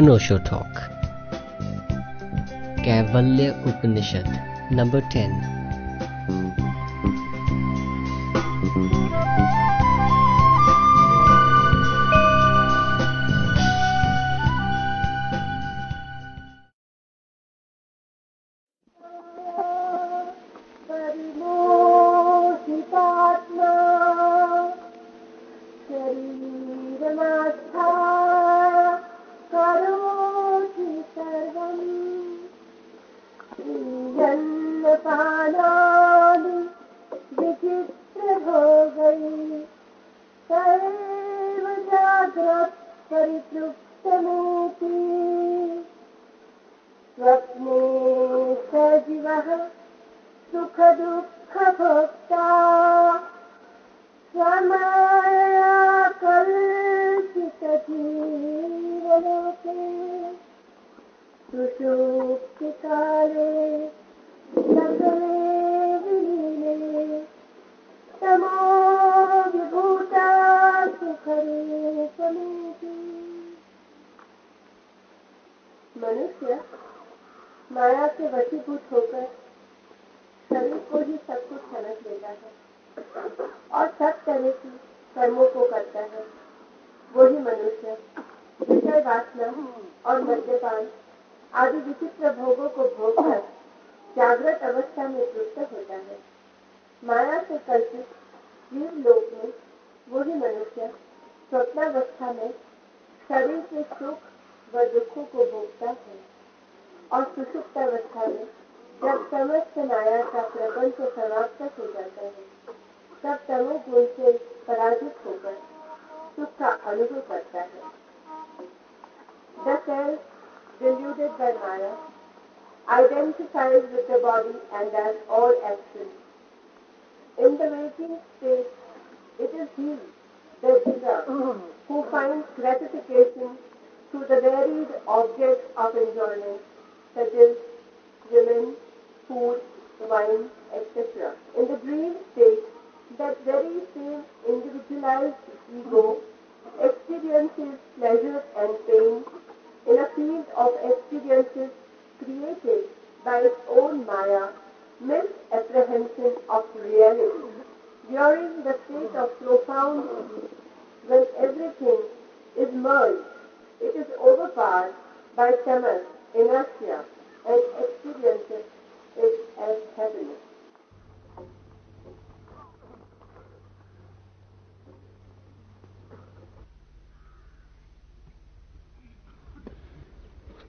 नोशो talk कैवल्य उपनिषद number ten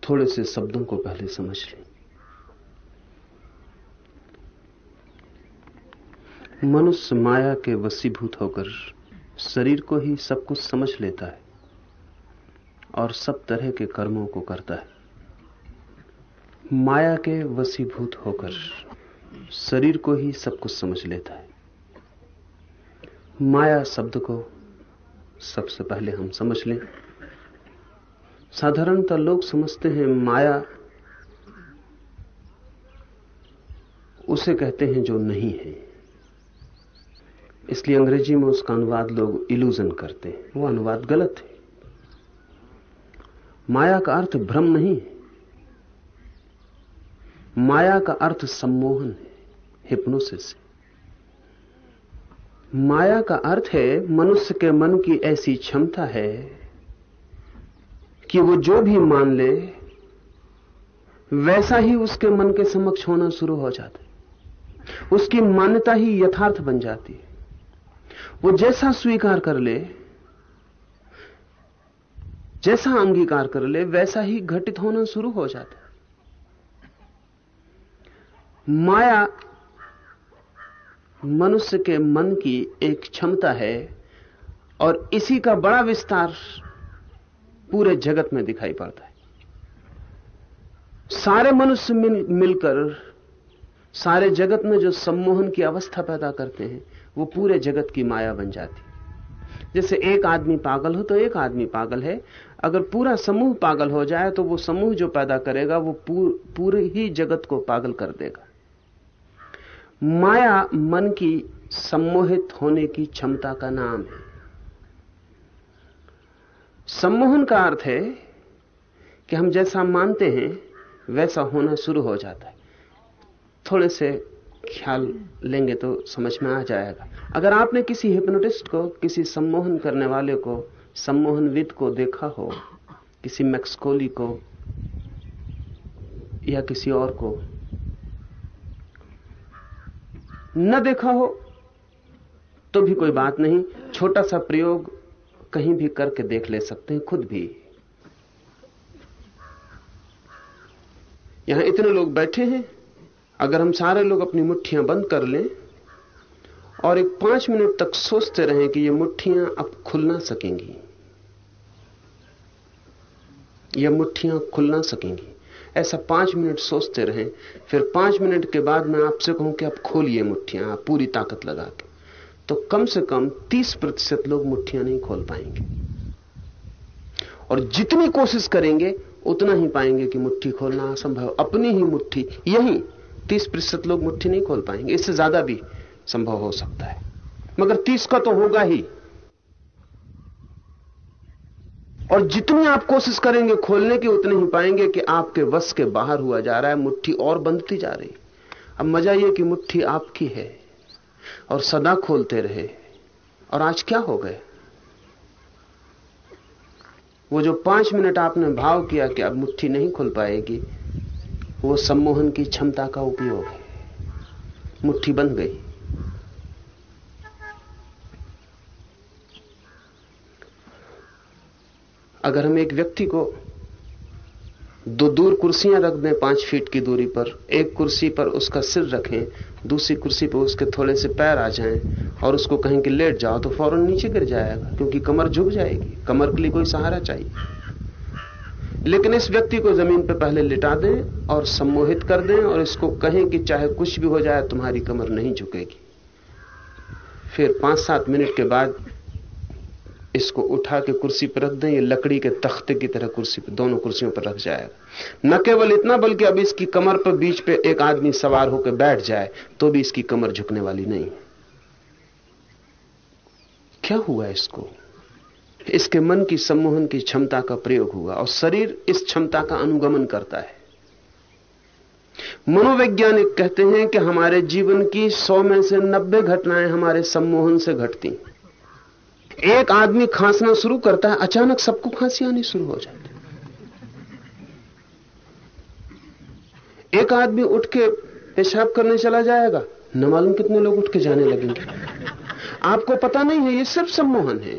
थोड़े से शब्दों को पहले समझ लें। मनुष्य माया के वसीभूत होकर शरीर को ही सब कुछ समझ लेता है और सब तरह के कर्मों को करता है। माया के वसीभूत होकर शरीर को ही सब कुछ समझ लेता है। माया शब्द को सबसे पहले हम समझ लें। साधारणतः लोग समझते हैं माया उसे कहते हैं जो नहीं है। इसलिए अंग्रेज़ी में उसका अनुवाद लोग इल्यूजन करते हैं। वो अनुवाद गलत है। माया का अर्थ भ्रम नहीं है। माया का अर्थ सम्मोहन है हिप्नोसिस माया का अर्थ है मनुष्य के मन की ऐसी क्षमता है कि वो जो भी मान ले, वैसा ही उसके मन के समक्ष होना शुरू हो जाता है। उसकी मान्यता ही यथार्थ बन जाती है। वो जैसा स्वीकार कर ले, जैसा अंगीकार कर ले, वैसा ही घटित होना शुरू हो जाता है। माया मनुष्य के मन की एक क्षमता है और इसी का बड़ा विस्तार पूरे जगत में दिखाई पड़ता है। सारे मनुष्य मिल, मिलकर सारे जगत में जो सम्मोहन की अवस्था पैदा करते हैं वो पूरे जगत की माया बन जाती जैसे एक आदमी पागल हो तो एक आदमी पागल है। अगर पूरा समूह पागल हो जाए तो वो समूह जो पैदा करेगा वो पूर, पूरे ही जगत को पागल कर देगा। माया मन की सम्मोहित होने की क्षमता का नाम है। सम्मोहन का अर्थ है कि हम जैसा मानते हैं, वैसा होना शुरू हो जाता है। थोड़े से ख्याल लेंगे तो समझ में आ जाएगा। अगर आपने किसी हिप्नोटिस्ट को, किसी सम्मोहन करने वाले को सम्मोहनविद को देखा हो, किसी मैक्सकोली को, या किसी और को, न देखा हो तो भी कोई बात नहीं। छोटा सा प्रयोग कहीं भी करके देख ले सकते हैं, खुद भी। यहाँ इतने लोग बैठे हैं, अगर हम सारे लोग अपनी मुट्ठियाँ बंद कर लें, और एक पाँच मिनट तक सोचते रहें कि ये मुट्ठियाँ अब खुल ना सकेंगी। ये मुट्ठियाँ खुल ना सकेंगी। ऐसा पाँच मिनट सोचते रहें, फिर पाँच मिनट के बाद मैं आपसे कहूँ कि आप खोलिए मुट्ठियाँ, आप पूरी ताकत लगा के। तो कम से कम तीस प्रतिशत लोग मुठ्ठियाँ नहीं खोल पाएँगे। और जितनी कोशिश करेंगे, उतना ही पाएँगे कि मुट्ठी खोलना असंभव अपनी ही मुट्ठी यही तीस प्रतिशत लोग मुट्ठी नहीं खोल पाएँगे। इससे ज़्यादा भी संभव हो सकता है। मगर तीस का तो होगा ही। और जितनी आप कोशिश करेंगे खोलने की, उतनी ही पाएँगे कि आपके वश के बाहर हुआ जा रहा है। मुट्ठी और बंधती जा रही। अब मज़ा यह कि मुट्ठी आपकी है। और सदा खोलते रहे। और आज क्या हो गए वो जो पाँच मिनट आपने भाव किया कि अब मुट्ठी नहीं खुल पाएगी, वो सम्मोहन की क्षमता का उपयोग है। मुट्ठी बन गई। अगर हम एक व्यक्ति को दो दूर कुर्सियाँ रख दें पाँच फीट की दूरी पर। एक कुर्सी पर उसका सिर रखें, दूसरी कुर्सी पर उसके थोड़े से पैर आ जाएँ और उसको कहें कि लेट जाओ तो फ़ौरन नीचे गिर जाएगा, क्योंकि कमर झुक जाएगी, कमर के लिए कोई सहारा चाहिए। लेकिन इस व्यक्ति को ज़मीन पर पहले लिटा दें और सम्मोहित कर दें और इसको कहें कि चाहे कुछ भी हो जाए, तुम्हारी कमर नहीं झुकेगी। फिर पाँच सात मिनट के बाद इसको उठा के कुर्सी पर रख दें ये लकड़ी के तख्ते की तरह कुर्सी पर, दोनों कुर्सियों पर रख जाएगा न केवल इतना, बल्कि अब इसकी कमर पर बीच पे एक आदमी सवार होकर बैठ जाए तो भी इसकी कमर झुकने वाली नहीं। क्या हुआ इसको? इसके मन की सम्मोहन की क्षमता का प्रयोग हुआ, और शरीर इस क्षमता का अनुगमन करता है। मनोवैज्ञानिक कहते हैं कि हमारे जीवन की सौ में से नब्बे घटनाएँ हमारे सम्मोहन से घटती। एक आदमी खांसना शुरू करता है, अचानक सबको खांसी आनी शुरू हो जाती एक आदमी उठ के पेशाब करने चला जाएगा, न मालूम कितने लोग उठ के जाने लगेंगे। आपको पता नहीं है, ये सिर्फ़ सम्मोहन है।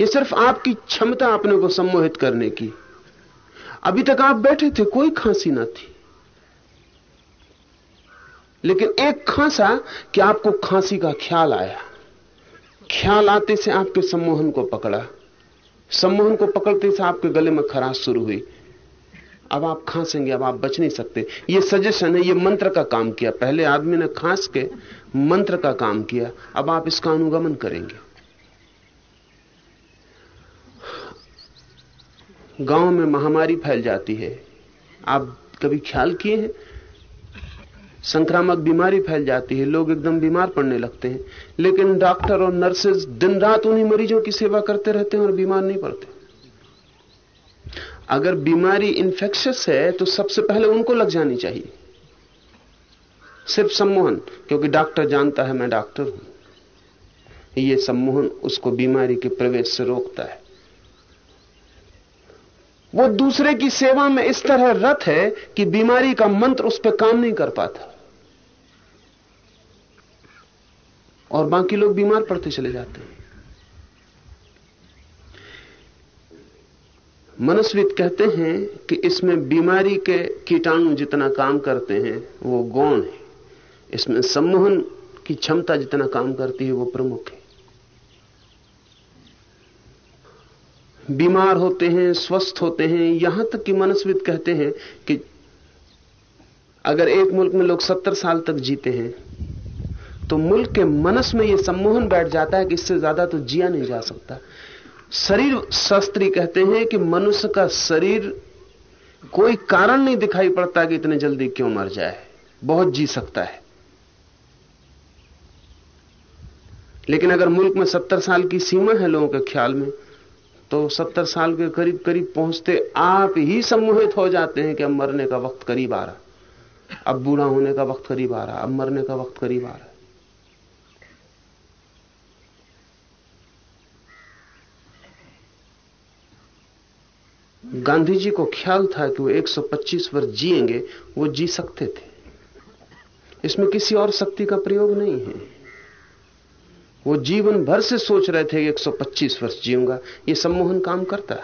ये सिर्फ़ आपकी क्षमता अपने को सम्मोहित करने की। अभी तक आप बैठे थे, कोई खांसी ना थी। लेकिन एक खांसा कि आपको खांसी का ख्याल आया। ख्याल आते से आपके सम्मोहन को पकड़ा। सम्मोहन को पकड़ते से आपके गले में खराश शुरू हुई। अब आप खांसेंगे, अब आप बच नहीं सकते। ये सजेशन है, ये मंत्र का काम किया। पहले आदमी ने खांस के मंत्र का काम किया। अब आप इसका अनुगमन करेंगे। गाँव में महामारी फैल जाती है। आप कभी ख्याल किए हैं? संक्रामक बीमारी फैल जाती है, लोग एकदम बीमार पड़ने लगते हैं। लेकिन डॉक्टर और नर्सेज दिन रात उन्हीं मरीजों की सेवा करते रहते हैं और बीमार नहीं पड़ते। अगर बीमारी इंफेक्शियस है तो सबसे पहले उनको लग जानी चाहिए। सिर्फ़ सम्मोहन, क्योंकि डॉक्टर जानता है मैं डॉक्टर हूँ। यह सम्मोहन उसको बीमारी के प्रवेश से रोकता है। वो दूसरे की सेवा में इस तरह रत है कि बीमारी का मंत्र उस पर काम नहीं कर पाता। और बाकी लोग बीमार पड़ते चले जाते हैं। मनस्वित कहते हैं कि इसमें बीमारी के कीटाणु जितना काम करते हैं, वो गौण है। इसमें सम्मोहन की क्षमता जितना काम करती है, वो प्रमुख है। बीमार होते हैं, स्वस्थ होते हैं, यहाँ तक कि मनस्वित कहते हैं कि अगर एक मुल्क में लोग सत्तर साल तक जीते हैं तो मुल्क के मनस में यह सम्मोहन बैठ जाता है कि इससे ज़्यादा तो जिया नहीं जा सकता। शरीर शास्त्री कहते हैं कि मनुष्य का शरीर कोई कारण नहीं दिखाई पड़ता कि इतने जल्दी क्यों मर जाए। बहुत जी सकता है। लेकिन अगर मुल्क में सत्तर साल की सीमा है लोगों के ख्याल में तो सत्तर साल के करीब करीब पहुँचते आप ही सम्मोहित हो जाते हैं कि अब मरने का वक्त करीब आ रहा। अब बूढ़ा होने का वक्त करीब आ रहा। अब मरने का वक्त करीब आ रहा। गांधी जी को ख्याल था कि वो 125 वर्ष जिएँगे, वो जी सकते थे। इसमें किसी और शक्ति का प्रयोग नहीं है। वो जीवन भर से सोच रहे थे कि 125 वर्ष जीऊँगा, ये सम्मोहन काम करता।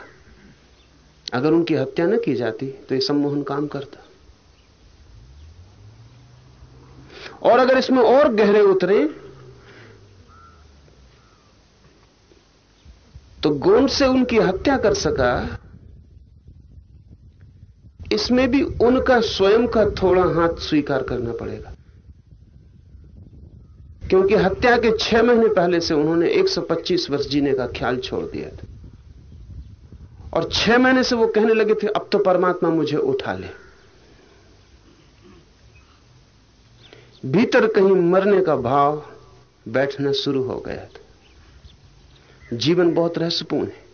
अगर उनकी हत्या न की जाती तो ये सम्मोहन काम करता। और अगर इसमें और गहरे उतरे तो गोंड से उनकी हत्या कर सका इसमें भी उनका स्वयं का थोड़ा हाथ स्वीकार करना पड़ेगा। क्योंकि हत्या के छह महीने पहले से उन्होंने 125 वर्ष जीने का ख्याल छोड़ दिया था। और छह महीने से वो कहने लगे थे, अब तो परमात्मा मुझे उठा ले। भीतर कहीं मरने का भाव बैठना शुरू हो गया था। जीवन बहुत रहस्यपूर्ण है।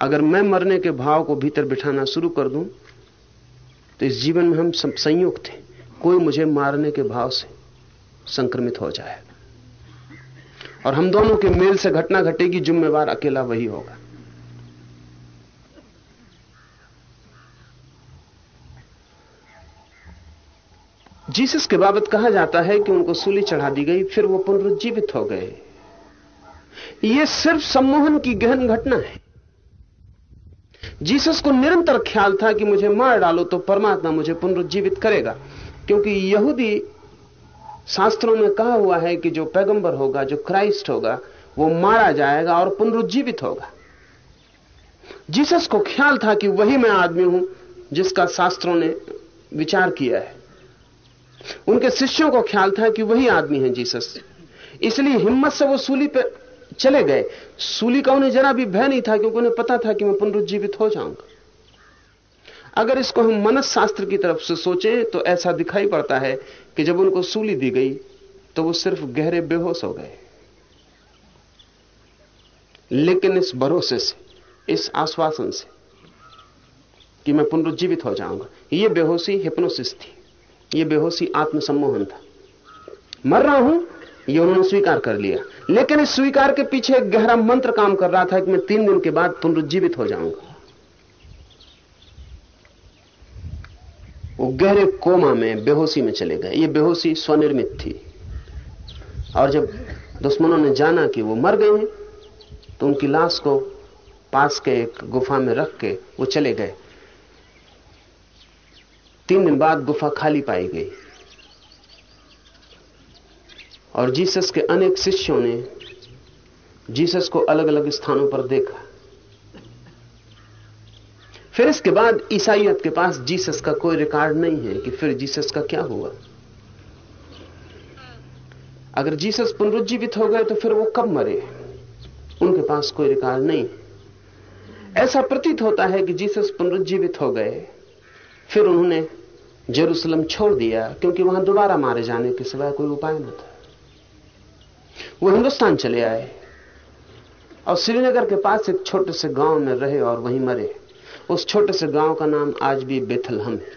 अगर मैं मरने के भाव को भीतर बिठाना शुरू कर दूँ तो इस जीवन में हम संयुक्त हैं। कोई मुझे मारने के भाव से संक्रमित हो जाए। और हम दोनों के मेल से घटना घटेगी, जिम्मेवार अकेला वही होगा। जीसस के बाबत कहा जाता है कि उनको सूली चढ़ा दी गई, फिर वो पुनरुज्जीवित हो गए। ये सिर्फ़ सम्मोहन की गहन घटना है। जीसस को निरंतर ख्याल था कि मुझे मार डालो तो परमात्मा मुझे पुनरुज्जीवित करेगा। क्योंकि यहूदी शास्त्रों में कहा हुआ है कि जो पैगंबर होगा, जो क्राइस्ट होगा, वो मारा जाएगा और पुनरुज्जीवित होगा। जीसस को ख्याल था कि वही मैं आदमी हूँ जिसका शास्त्रों ने विचार किया है। उनके शिष्यों को ख्याल था कि वही आदमी है जीसस। इसलिए हिम्मत से वो सूली पे चले गए। सूली का उन्हें जरा भी भय नहीं था, क्योंकि उन्हें पता था कि मैं पुनरुज्जीवित हो जाऊँगा। अगर इसको हम मनस शास्त्र की तरफ़ से सोचें तो ऐसा दिखाई पड़ता है कि जब उनको सूली दी गई तो वो सिर्फ़ गहरे बेहोश हो गए। लेकिन इस भरोसे से, इस आश्वासन से कि मैं पुनरुज्जीवित हो जाऊँगा। यह बेहोशी हिप्नोसिस थी। यह बेहोशी आत्मसम्मोहन था। मर रहा हूँ ये उन्होंने स्वीकार कर लिया। लेकिन इस स्वीकार के पीछे एक गहरा मंत्र काम कर रहा था कि मैं तीन दिन के बाद पुनरुज्जीवित हो जाऊँगा। वो गहरे कोमा में बेहोशी में चले गए। ये बेहोशी स्वनिर्मित थी। और जब दुश्मनों ने जाना कि वो मर गए हैं तो उनकी लाश को पास के एक गुफा में रख के वो चले गए। तीन दिन बाद गुफा खाली पाई गई। और जीसस के अनेक शिष्यों ने जीसस को अलग अलग स्थानों पर देखा। फिर इसके बाद ईसाइयत के पास जीसस का कोई रिकॉर्ड नहीं है कि फिर जीसस का क्या हुआ। अगर जीसस पुनरुज्जीवित हो गए तो फिर वो कब मरे? उनके पास कोई रिकॉर्ड नहीं। ऐसा प्रतीत होता है कि जीसस पुनरुज्जीवित हो गए। फिर उन्होंने जेरूसलम छोड़ दिया, क्योंकि वहाँ दोबारा मारे जाने के सिवाय कोई उपाय न था। वो हिंदुस्तान चले आए और श्रीनगर के पास एक छोटे से गाँव में रहे और वहीं मरे। उस छोटे से गाँव का नाम आज भी बेथलहम है।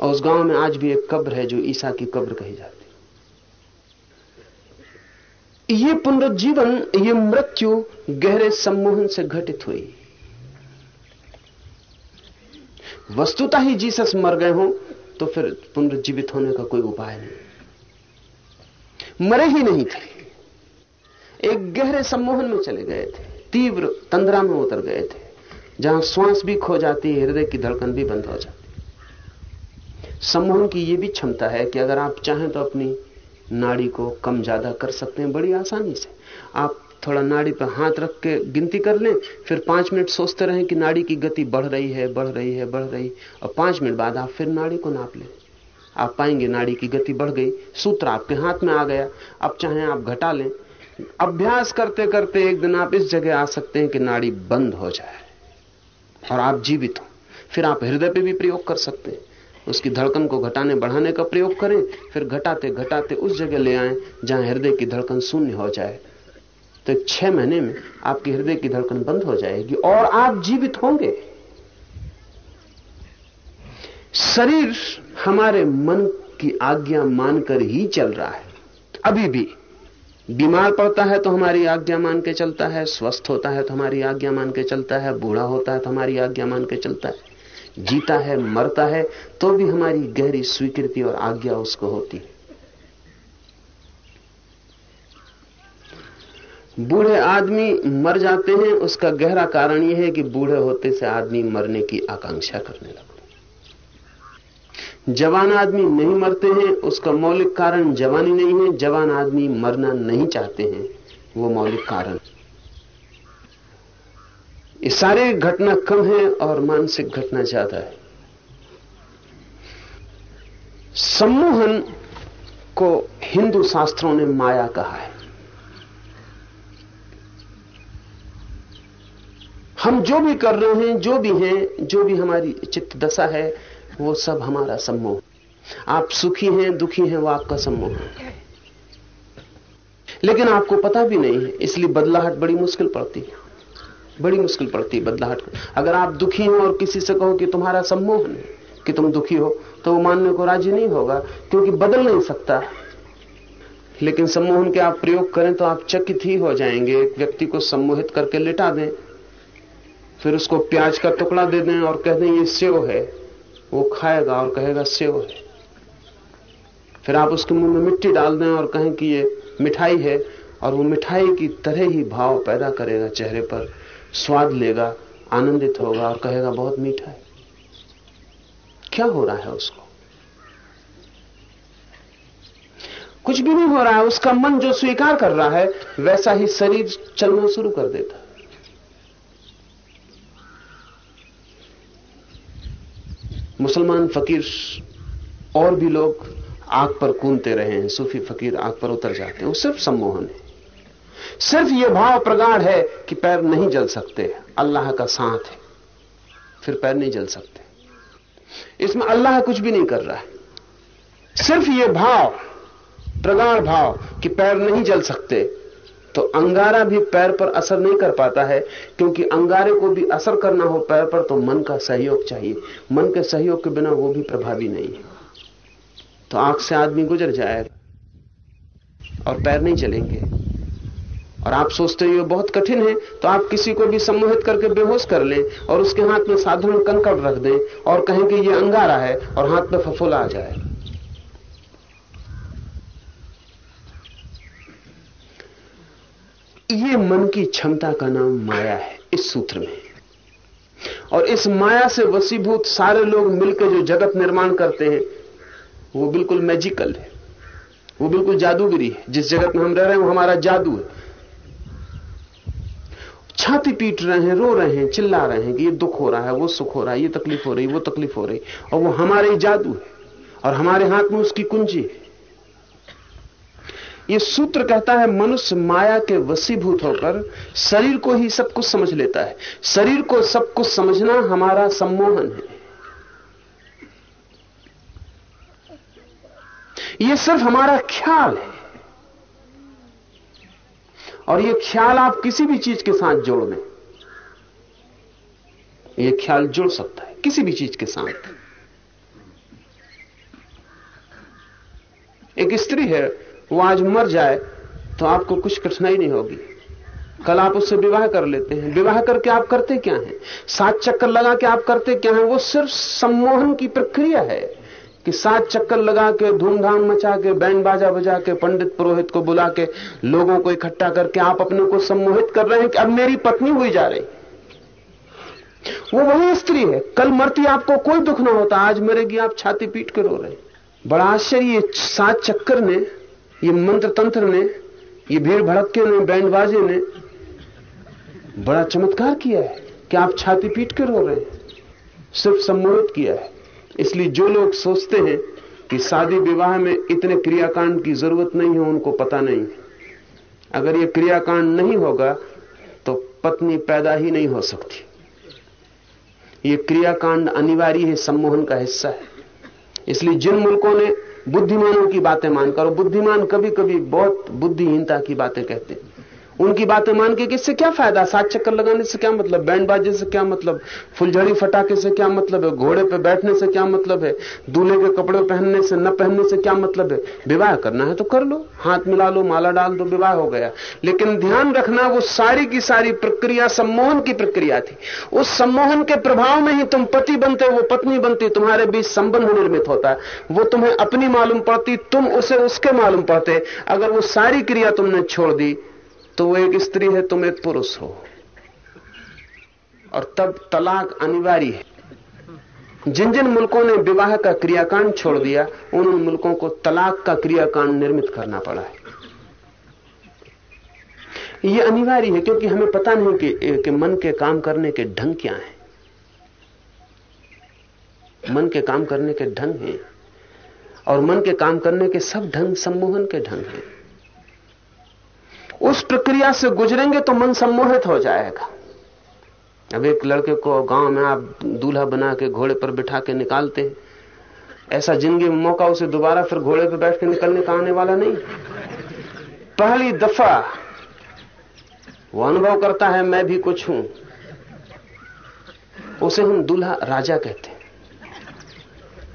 और उस गाँव में आज भी एक कब्र है जो ईसा की कब्र कही जाती ये पुनरुज्जीवन, ये मृत्यु गहरे सम्मोहन से घटित हुई। वस्तुता ही जीसस मर गए हो तो फिर पुनरुज्जीवित होने का कोई उपाय नहीं। मरे ही नहीं थे। एक गहरे सम्मोहन में चले गए थे। तीव्र तंद्रा में उतर गए थे। जहाँ श्वास भी खो जाती है, हृदय की धड़कन भी बंद हो जाती सम्मोहन की यह भी क्षमता है कि अगर आप चाहें तो अपनी नाड़ी को कम ज़्यादा कर सकते हैं, बड़ी आसानी से। आप थोड़ा नाड़ी पर हाथ रख के गिनती कर लें, फिर पाँच मिनट सोचते रहें कि नाड़ी की गति बढ़ रही है, बढ़ रही है, बढ़ रही और पाँच मिनट बाद आप फिर नाड़ी को नाप लें। आप पाएँगे नाड़ी की गति बढ़ गई। सूत्र आपके हाथ में आ गया। अब चाहे आप घटा लें। अभ्यास करते करते एक दिन आप इस जगह आ सकते हैं कि नाड़ी बंद हो जाए और आप जीवित हो। फिर आप हृदय पे भी प्रयोग कर सकते हैं। उसकी धड़कन को घटाने, बढ़ाने का प्रयोग करें, फिर घटाते घटाते उस जगह ले आए जहाँ हृदय की धड़कन शून्य हो जाए। तो छह महीने में आपके हृदय की धड़कन बंद हो जाएगी और आप जीवित होंगे। शरीर हमारे मन की आज्ञा मानकर ही चल रहा है। अभी भी बीमार पड़ता है तो हमारी आज्ञा मान के चलता है, स्वस्थ होता है तो हमारी आज्ञा मान के चलता है, बूढ़ा होता है तो हमारी आज्ञा मान के चलता है। जीता है, मरता है तो भी हमारी गहरी स्वीकृति और आज्ञा उसको होती है। बूढ़े आदमी मर जाते हैं, उसका गहरा कारण यह है कि बूढ़े होते से आदमी मरने की आकांक्षा करने लगता जवान आदमी नहीं मरते हैं, उसका मौलिक कारण जवानी नहीं है, जवान आदमी मरना नहीं चाहते हैं, वो मौलिक कारण। ये सारे घटना कम है और मानसिक घटना ज़्यादा है। सम्मोहन को हिंदू शास्त्रों ने माया कहा है। हम जो भी कर रहे हैं, जो भी हैं, जो भी हमारी चित्त दशा है वो सब हमारा सम्मोह। आप सुखी हैं, दुखी हैं, वो आपका सम्मोह। लेकिन आपको पता भी नहीं है, इसलिए बदलाहट बड़ी मुश्किल पड़ती है। बड़ी मुश्किल पड़ती है बदलाहट अगर आप दुखी हो और किसी से कहो कि तुम्हारा सम्मोहन है कि तुम दुखी हो तो वो मानने को राज़ी नहीं होगा, क्योंकि बदल नहीं सकता। लेकिन सम्मोहन के आप प्रयोग करें तो आप चकित ही हो जाएँगे। एक व्यक्ति को सम्मोहित करके लिटा दें, फिर उसको प्याज का टुकड़ा दे दें और कह दें, ये सेव है। वो खाएगा और कहेगा, सेव है। फिर आप उसके मुँह में मिट्टी डाल दें और कहें कि ये मिठाई है, और वो मिठाई की तरह ही भाव पैदा करेगा, चेहरे पर स्वाद लेगा, आनंदित होगा और कहेगा, बहुत मीठा है। क्या हो रहा है उसको? कुछ भी नहीं हो रहा है, उसका मन जो स्वीकार कर रहा है, वैसा ही शरीर चलना शुरू कर देता मुसलमान फकीर और भी लोग आग पर कूदते रहे हैं, सूफी फकीर आग पर उतर जाते हैं। वो सिर्फ़ सम्मोहन है। सिर्फ़ ये भाव प्रगाढ़ है कि पैर नहीं जल सकते। अल्लाह का साथ है। फिर पैर नहीं जल सकते। इसमें अल्लाह कुछ भी नहीं कर रहा है। सिर्फ़ ये भाव, प्रगाढ़ भाव कि पैर नहीं जल सकते तो अंगारा भी पैर पर असर नहीं कर पाता है, क्योंकि अंगारे को भी असर करना हो पैर पर तो मन का सहयोग चाहिए। मन के सहयोग के बिना वो भी प्रभावी नहीं है। तो आँख से आदमी गुजर जाएगा और पैर नहीं चलेंगे। और आप सोचते हो बहुत कठिन है तो आप किसी को भी सम्मोहित करके बेहोश कर लें और उसके हाथ में साधारण कंकड़ रख दें और कहें कि ये अंगारा है और हाथ में फफोला आ जाए। ये मन की क्षमता का नाम माया है, इस सूत्र में। और इस माया से वसीभूत सारे लोग मिलकर जो जगत निर्माण करते हैं, वो बिल्कुल मैजिकल है। वो बिल्कुल जादूगिरी है। जिस जगत में हम रह रहे हैं, वो हमारा जादू है। छाती पीट रहे हैं, रो रहे हैं, चिल्ला रहे हैं कि ये दुख हो रहा है, वो सुख हो रहा है, ये तकलीफ़ हो रही, वो तकलीफ़ हो रही, और वो हमारे ही जादू है। और हमारे हाथ में उसकी कुंजी है। ये सूत्र कहता है, मनुष्य माया के वसीभूत होकर शरीर को ही सब कुछ समझ लेता है। शरीर को सब कुछ समझना हमारा सम्मोहन है। ये सिर्फ़ हमारा ख्याल है। और ये ख्याल आप किसी भी चीज़ के साथ जोड़ दें ये ख्याल जुड़ सकता है किसी भी चीज़ के साथ। एक स्त्री है वो आज मर जाए तो आपको कुछ कठिनाई नहीं होगी। कल आप उससे विवाह कर लेते हैं। विवाह करके आप करते क्या हैं? सात चक्कर लगा के आप करते क्या हैं? वो सिर्फ़ सम्मोहन की प्रक्रिया है कि सात चक्कर लगा के, धूमधाम मचा के, बैंड बाजा बजा के, पंडित पुरोहित को बुला के, लोगों को इकट्ठा करके आप अपने को सम्मोहित कर रहे हैं कि अब मेरी पत्नी हुई जा रही। वो वही स्त्री है। कल मरती आपको कोई दुख ना होता। आज मरेगी, आप छाती पीट के रो रहे बड़ा आश्चर्य सात चक्कर ने ये मंत्र तंत्र ने, ये भीड़ भड़के ने बैंड बाजे ने बड़ा चमत्कार किया है कि आप छाती पीट के रो रहे हैं, सिर्फ़ सम्मोहित किया है। इसलिए जो लोग सोचते हैं कि शादी विवाह में इतने क्रियाकांड की ज़रूरत नहीं है, उनको पता नहीं अगर ये क्रियाकांड नहीं होगा तो पत्नी पैदा ही नहीं हो सकती। ये क्रियाकांड अनिवार्य है, सम्मोहन का हिस्सा है। इसलिए जिन मुल्कों ने बुद्धिमानों की बातें मानकर बुद्धिमान कभी कभी बहुत बुद्धिहीनता की बातें कहते उनकी बातें मान के किससे क्या फ़ायदा? सात चक्कर लगाने से क्या मतलब? बैंड बाजे से क्या मतलब? फुलझड़ी फटाके से क्या मतलब है? घोड़े पे बैठने से क्या मतलब है? दूल्हे के कपड़े पहनने से, न पहनने से क्या मतलब है? विवाह करना है तो कर लो। हाथ मिला लो, माला डाल दो, विवाह हो गया। लेकिन ध्यान रखना, वो सारी की सारी प्रक्रिया सम्मोहन की प्रक्रिया थी। उस सम्मोहन के प्रभाव में ही तुम पति बनते, वो पत्नी बनती, तुम्हारे बीच संबंध निर्मित होता। है वो तुम्हें अपनी मालूम पड़ती, तुम उसे उसके मालूम पड़ते। अगर वो सारी क्रिया तुमने छोड़ दी तो एक स्त्री है तुम एक पुरुष हो। और तब तलाक अनिवार्य है। जिन जिन मुल्कों ने विवाह का क्रियाकांड छोड़ दिया उन उन मुल्कों को तलाक का क्रियाकांड निर्मित करना पड़ा है। यह अनिवार्य है क्योंकि हमें पता नहीं कि, कि मन के काम करने के ढंग क्या है। मन के काम करने के ढंग हैं। और मन के काम करने के सब ढंग सम्मोहन के ढंग हैं। उस प्रक्रिया से गुजरेंगे तो मन सम्मोहित हो जाएगा। अब एक लड़के को गाँव में आप दूल्हा बना के घोड़े पर बिठा के निकालते हैं। ऐसा ज़िंदगी मौका उसे दोबारा फिर घोड़े पर बैठ के निकलने का आने वाला नहीं। पहली दफ़ा वो अनुभव करता है, मैं भी कुछ हूँ। उसे हम दूल्हा राजा कहते हैं।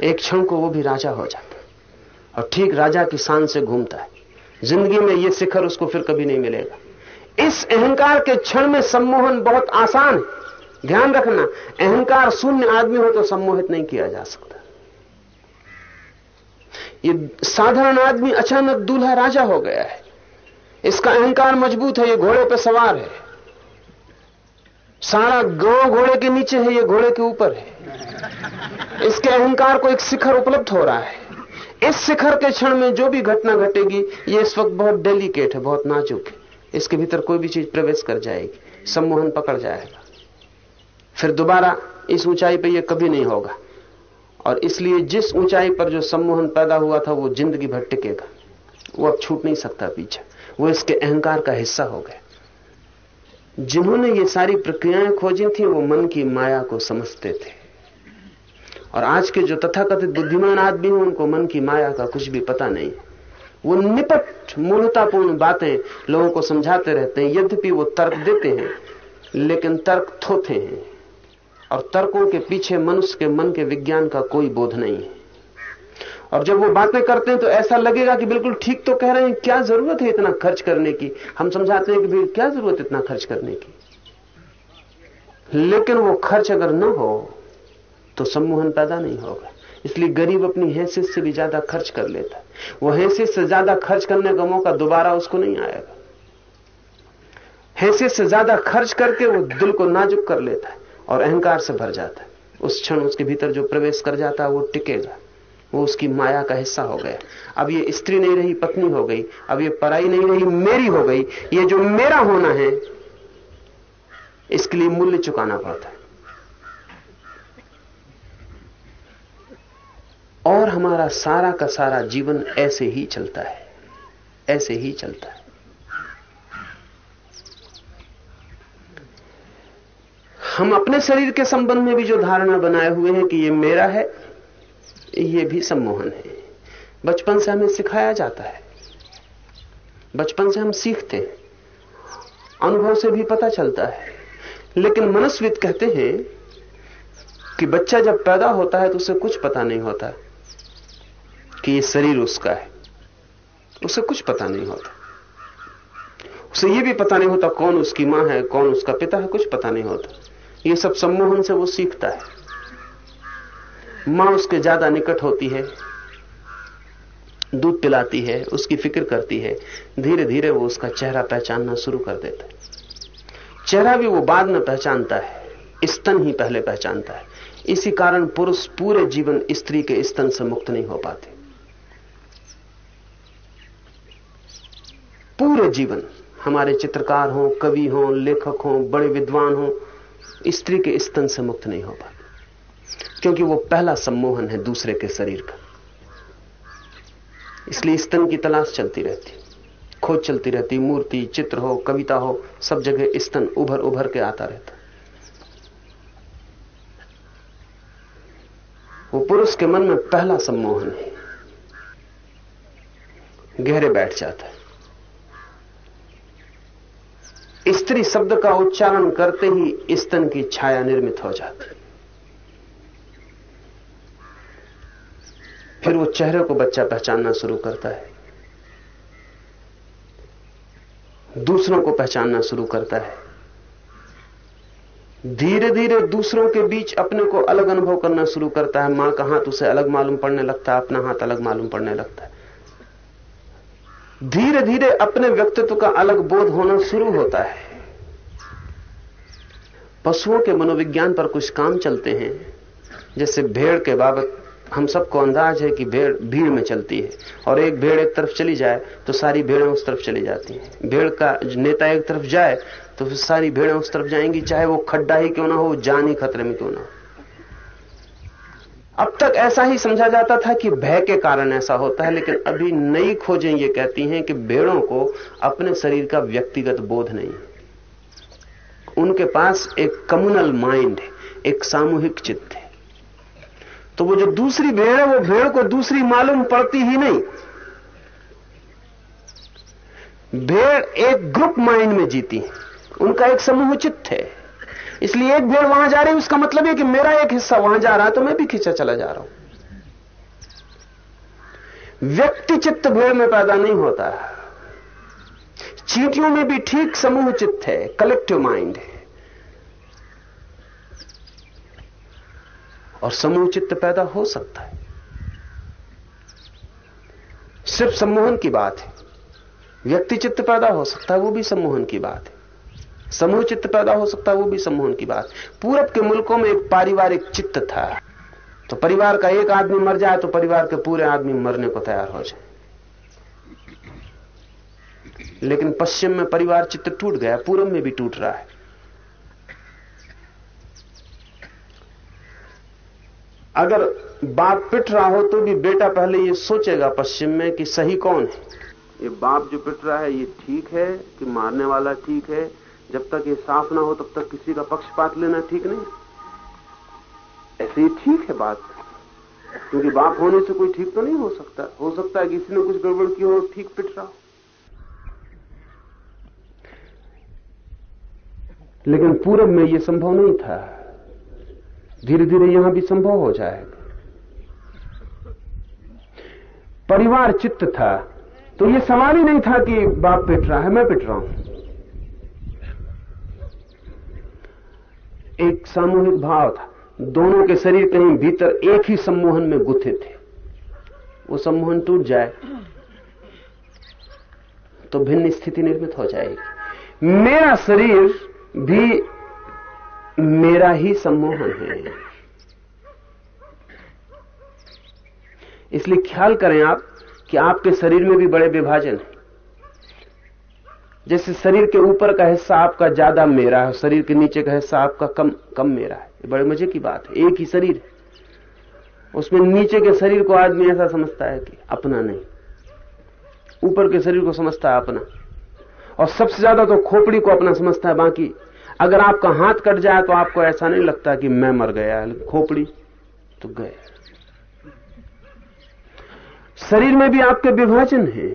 एक क्षण को वो भी राजा हो जाता है और ठीक राजा की शान से घूमता है। ज़िंदगी में यह शिखर उसको फिर कभी नहीं मिलेगा। इस अहंकार के क्षण में सम्मोहन बहुत आसान है। ध्यान रखना, अहंकार शून्य आदमी हो तो सम्मोहित नहीं किया जा सकता। ये साधारण आदमी अचानक दूल्हा राजा हो गया है। इसका अहंकार मज़बूत है, ये घोड़े पर सवार है। सारा गाँव घोड़े के नीचे है, ये घोड़े के ऊपर है। इसके अहंकार को एक शिखर उपलब्ध हो रहा है। इस शिखर के क्षण में जो भी घटना घटेगी, ये इस वक्त बहुत डेलिकेट है, बहुत नाजुक है। इसके भीतर कोई भी चीज़ प्रवेश कर जाएगी, सम्मोहन पकड़ जाएगा। फिर दोबारा इस ऊंचाई पर यह कभी नहीं होगा। और इसलिए जिस ऊंचाई पर जो सम्मोहन पैदा हुआ था, वो ज़िंदगी भर टिकेगा। वो अब छूट नहीं सकता पीछे। वो इसके अहंकार का हिस्सा हो गया। जिन्होंने ये सारी प्रक्रियाएँ खोजी थी, वो मन की माया को समझते थे। और आज के जो तथाकथित बुद्धिमान आदमी हैं, उनको मन की माया का कुछ भी पता नहीं। वो निपट, मूलतापूर्ण बातें लोगों को समझाते रहते हैं, यद्यपि वो तर्क देते हैं, लेकिन तर्क थोथे हैं। और तर्कों के पीछे मनुष्य के मन के विज्ञान का कोई बोध नहीं है। और जब वो बातें करते हैं तो ऐसा लगेगा कि बिल्कुल ठीक तो कह रहे हैं, क्या ज़रूरत है इतना खर्च करने की? हम समझाते हैं कि भाई, क्या ज़रूरत इतना खर्च करने की? लेकिन वो खर्च अगर न हो तो सम्मोहन पैदा नहीं होगा। इसलिए गरीब अपनी हैसियत से भी ज़्यादा खर्च कर लेता वो हैसियत से ज़्यादा खर्च करने का मौका दोबारा उसको नहीं आएगा। हैसियत से ज़्यादा खर्च करके वो दिल को नाजुक कर लेता है और अहंकार से भर जाता है। उस क्षण उसके भीतर जो प्रवेश कर जाता है, वो टिकेगा। वो उसकी माया का हिस्सा हो गया। अब ये स्त्री नहीं रही, पत्नी हो गई। अब ये पराई नहीं रही, मेरी हो गई। ये जो मेरा होना है, इसके लिए मूल्य चुकाना पड़ता है। और हमारा सारा का सारा जीवन ऐसे ही चलता है, ऐसे ही चलता है। हम अपने शरीर के संबंध में भी जो धारणा बनाए हुए हैं कि ये मेरा है, ये भी सम्मोहन है। बचपन से हमें सिखाया जाता है। बचपन से हम सीखते हैं। अनुभव से भी पता चलता है। लेकिन मनस्वित कहते हैं कि बच्चा जब पैदा होता है तो उसे कुछ पता नहीं होता। कि ये शरीर उसका है। उसे कुछ पता नहीं होता। उसे ये भी पता नहीं होता कौन उसकी माँ है, कौन उसका पिता है, कुछ पता नहीं होता। ये सब सम्मोहन से वो सीखता है। माँ उसके ज़्यादा निकट होती है, दूध पिलाती है, उसकी फ़िक्र करती है। धीरे धीरे वो उसका चेहरा पहचानना शुरू कर देता है। चेहरा भी वो बाद में पहचानता है, स्तन ही पहले पहचानता है। इसी कारण पुरुष पूरे जीवन स्त्री के स्तन से मुक्त नहीं हो पाते। पूरे जीवन हमारे चित्रकार हो, कवि हो, लेखक हो, बड़े विद्वान हो, स्त्री के स्तन से मुक्त नहीं हो पाते। क्योंकि वो पहला सम्मोहन है दूसरे के शरीर का। इसलिए स्तन की तलाश चलती रहती खोज चलती रहती मूर्ति, चित्र हो, कविता हो, सब जगह स्तन उभर उभर के आता रहता वो पुरुष के मन में पहला सम्मोहन है। गहरे बैठ जाता है। स्त्री शब्द का उच्चारण करते ही स्तन की छाया निर्मित हो जाती। फिर वो चेहरे को बच्चा पहचानना शुरू करता है। दूसरों को पहचानना शुरू करता है। धीरे धीरे दूसरों के बीच अपने को अलग अनुभव करना शुरू करता है। माँ का हाथ उसे अलग मालूम पड़ने लगता है, अपना हाथ अलग मालूम पड़ने लगता है। धीरे धीरे अपने व्यक्तित्व का अलग बोध होना शुरू होता है। पशुओं के मनोविज्ञान पर कुछ काम चलते हैं। जैसे भेड़ के बाबत हम सबको अंदाज है कि भेड़ भीड़ में चलती है और एक भेड़ एक तरफ़ चली जाए तो सारी भेड़ें उस तरफ़ चली जाती हैं। भेड़ का नेता एक तरफ़ जाए तो सारी भेड़ें उस तरफ़ जाएँगी, चाहे वो खड्डा ही क्यों ना हो, जान ही खतरे में क्यों ना हो। अब तक ऐसा ही समझा जाता था कि भय के कारण ऐसा होता है, लेकिन अभी नई खोजें ये कहती हैं कि भेड़ों को अपने शरीर का व्यक्तिगत बोध नहीं उनके पास एक कम्युनल माइंड है, एक सामूहिक चित्त है। तो वो जो दूसरी भेड़ है, वो भेड़ को दूसरी मालूम पड़ती ही नहीं। भेड़ एक ग्रुप माइंड में जीती है, उनका एक समूह चित्त है। इसलिए एक भेड़ वहाँ जा रही है, उसका मतलब है कि मेरा एक हिस्सा वहाँ जा रहा है तो मैं भी खींचा चला जा रहा हूँ। व्यक्ति चित्त भेड़ में पैदा नहीं होता। चींटियों में भी ठीक समूह चित्त है कलेक्टिव माइंड है। और समूह चित्त पैदा हो सकता है। सिर्फ़ सम्मोहन की बात है। व्यक्ति चित्त पैदा हो सकता है, वो भी सम्मोहन की बात है। समूह चित्त पैदा हो सकता है, वो भी सम्मोहन की बात। पूरब के मुल्कों में एक पारिवारिक चित्त था। तो परिवार का एक आदमी मर जाए तो परिवार के पूरे आदमी मरने को तैयार हो जाए। लेकिन पश्चिम में परिवार चित्त टूट गया, पूरब में भी टूट रहा है। अगर बाप पिट रहा हो तो भी बेटा पहले ये सोचेगा पश्चिम में कि सही कौन है। ये बाप जो पिट रहा है, ये ठीक है कि मारने वाला ठीक है जब तक ये साफ़ ना हो, तब तक किसी का पक्षपात लेना ठीक नहीं। ऐसे ही ठीक है बात। क्योंकि बाप होने से कोई ठीक तो नहीं हो सकता। हो सकता है किसी ने कुछ गड़बड़ की हो ठीक पिट रहा लेकिन पूरब में यह संभव नहीं था। धीरे धीरे यहाँ भी संभव हो जाएगा परिवार चित्त था। तो यह सवाल ही नहीं था कि बाप पिट रहा है, मैं पिट रहा हूँ। एक सामूहिक भाव था। दोनों के शरीर कहीं भीतर एक ही सम्मोहन में गुथे थे। वो सम्मोहन टूट जाए तो भिन्न स्थिति निर्मित हो जाएगी। मेरा शरीर भी मेरा ही सम्मोहन है। इसलिए ख्याल करें आप कि आपके शरीर में भी बड़े विभाजन है। जैसे शरीर के ऊपर का हिस्सा आपका ज़्यादा मेरा है, शरीर के नीचे का हिस्सा आपका कम कम मेरा है। बड़े मज़े की बात है, एक ही शरीर उसमें नीचे के शरीर को आदमी ऐसा समझता है कि अपना नहीं। ऊपर के शरीर को समझता है अपना। और सबसे ज़्यादा तो खोपड़ी को अपना समझता है, बाकी अगर आपका हाथ कट जाए तो आपको ऐसा नहीं लगता कि मैं मर गया खोपड़ी तो गए। शरीर में भी आपके विभाजन है।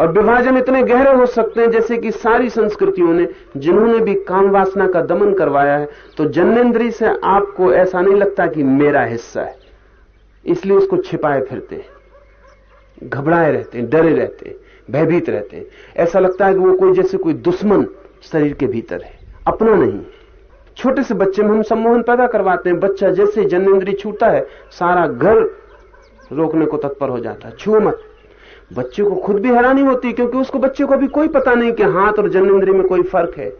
और विभाजन इतने गहरे हो सकते हैं जैसे कि सारी संस्कृतियों ने, जिन्होंने भी काम वासना का दमन करवाया है तो जन्नेन्द्री से आपको ऐसा नहीं लगता कि मेरा हिस्सा है। इसलिए उसको छिपाए फिरते हैं। घबराए रहते हैं, डरे रहते हैं, भयभीत रहते हैं। ऐसा लगता है कि वो कोई जैसे कोई दुश्मन शरीर के भीतर है। अपना नहीं छोटे से बच्चे में हम सम्मोहन पैदा करवाते हैं। बच्चा जैसे जन्नेन्द्री छूटता है, सारा घर रोकने को तत्पर हो जाता है। छू मत। बच्चे को खुद भी हैरानी होती है, क्योंकि उसको बच्चे को भी कोई पता नहीं कि हाथ और जन्नेन्द्री में कोई फ़र्क है।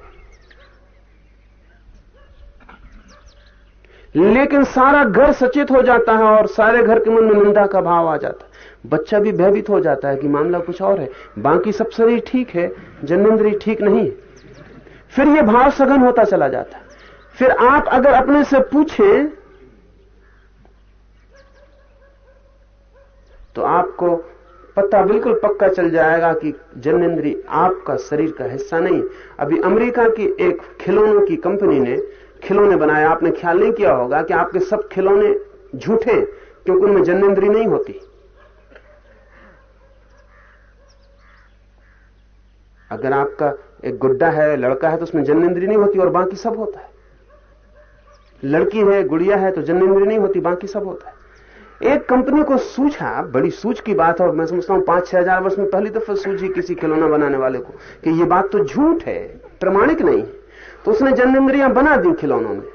लेकिन सारा घर सचेत हो जाता है और सारे घर के मन में निंदा का भाव आ जाता है। बच्चा भी भयभीत हो जाता है कि मामला कुछ और है। बाकी सब शरीर ठीक है जन्नेन्द्री ठीक नहीं फिर यह भाव सघन होता चला जाता है। फिर आप अगर अपने से पूछें तो आपको पता बिल्कुल पक्का चल जाएगा कि जन्नेन्द्री आपका शरीर का हिस्सा नहीं। अभी अमेरिका की एक खिलौनों की कंपनी ने, खिलौने बनाए। आपने ख्याल नहीं किया होगा कि आपके सब खिलौने झूठे, क्योंकि उनमें जन्नेन्द्री नहीं होती। अगर आपका एक गुड्डा है, लड़का है तो उसमें जन्नेन्द्री नहीं होती और बाकी सब होता है। लड़की है, गुड़िया है तो जन्नेन्द्री नहीं होती, बाकी सब होता है। एक कंपनी को सूझा, बड़ी सूझ की बात है, और मैं समझता हूँ पाँच, छह हज़ार वर्ष में पहली दफ़ा सूझी किसी खिलौना बनाने वाले को कि ये बात तो झूठ है, प्रमाणिक नहीं। तो उसने जन्नेन्द्रियाँ बना दी खिलौनों में।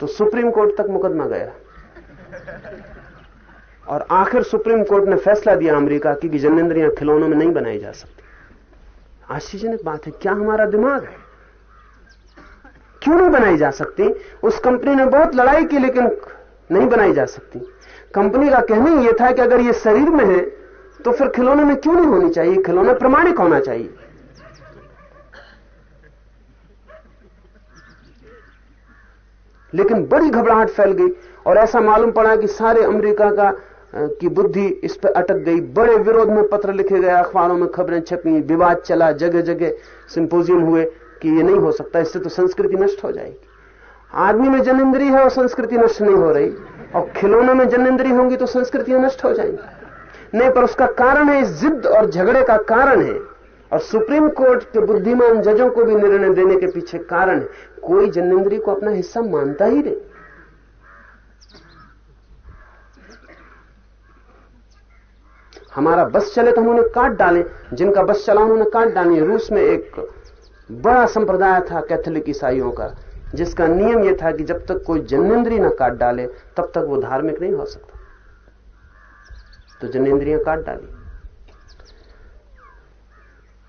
तो सुप्रीम कोर्ट तक मुकदमा गया। और आखिर सुप्रीम कोर्ट ने फैसला दिया अमेरिका की कि जन्नेन्द्रियाँ खिलौनों में नहीं बनाई जा सकती। आश्चर्यजनक बात है, क्या हमारा दिमाग है? क्यों नहीं बनाई जा सकती? उस कंपनी ने बहुत लड़ाई की, लेकिन नहीं बनाई जा सकती। कंपनी का कहना ही यह था कि अगर ये शरीर में है तो फिर खिलौने में क्यों नहीं होनी चाहिए? खिलौना प्रमाणिक होना चाहिए। लेकिन बड़ी घबराहट फैल गई और ऐसा मालूम पड़ा कि सारे अमेरिका का की बुद्धि इस पर अटक गई। बड़े विरोध में पत्र लिखे गए, अखबारों में खबरें छपी, विवाद चला जगह जगह सिंपोजियम हुए कि ये नहीं हो सकता, इससे तो संस्कृति नष्ट हो जाएगी। आदमी में जनेन्द्री है और संस्कृति नष्ट नहीं हो रही। और खिलौने में जनेन्द्री होंगी तो संस्कृतियाँ नष्ट हो जाएँगी। नहीं, पर उसका कारण है इस जिद और झगड़े का कारण है। और सुप्रीम कोर्ट के बुद्धिमान जजों को भी निर्णय देने के पीछे कारण है। कोई जनेन्द्री को अपना हिस्सा मानता ही नहीं। हमारा बस चले तो हम उन्हें काट डालें। जिनका बस चला उन्होंने काट डाली। रूस में एक बड़ा संप्रदाय था कैथोलिक ईसाइयों का। जिसका नियम यह था कि जब तक कोई जन्नेन्द्रिय ना काट डाले, तब तक वो धार्मिक नहीं हो सकता। तो जन्नेन्द्रियाँ काट डाली।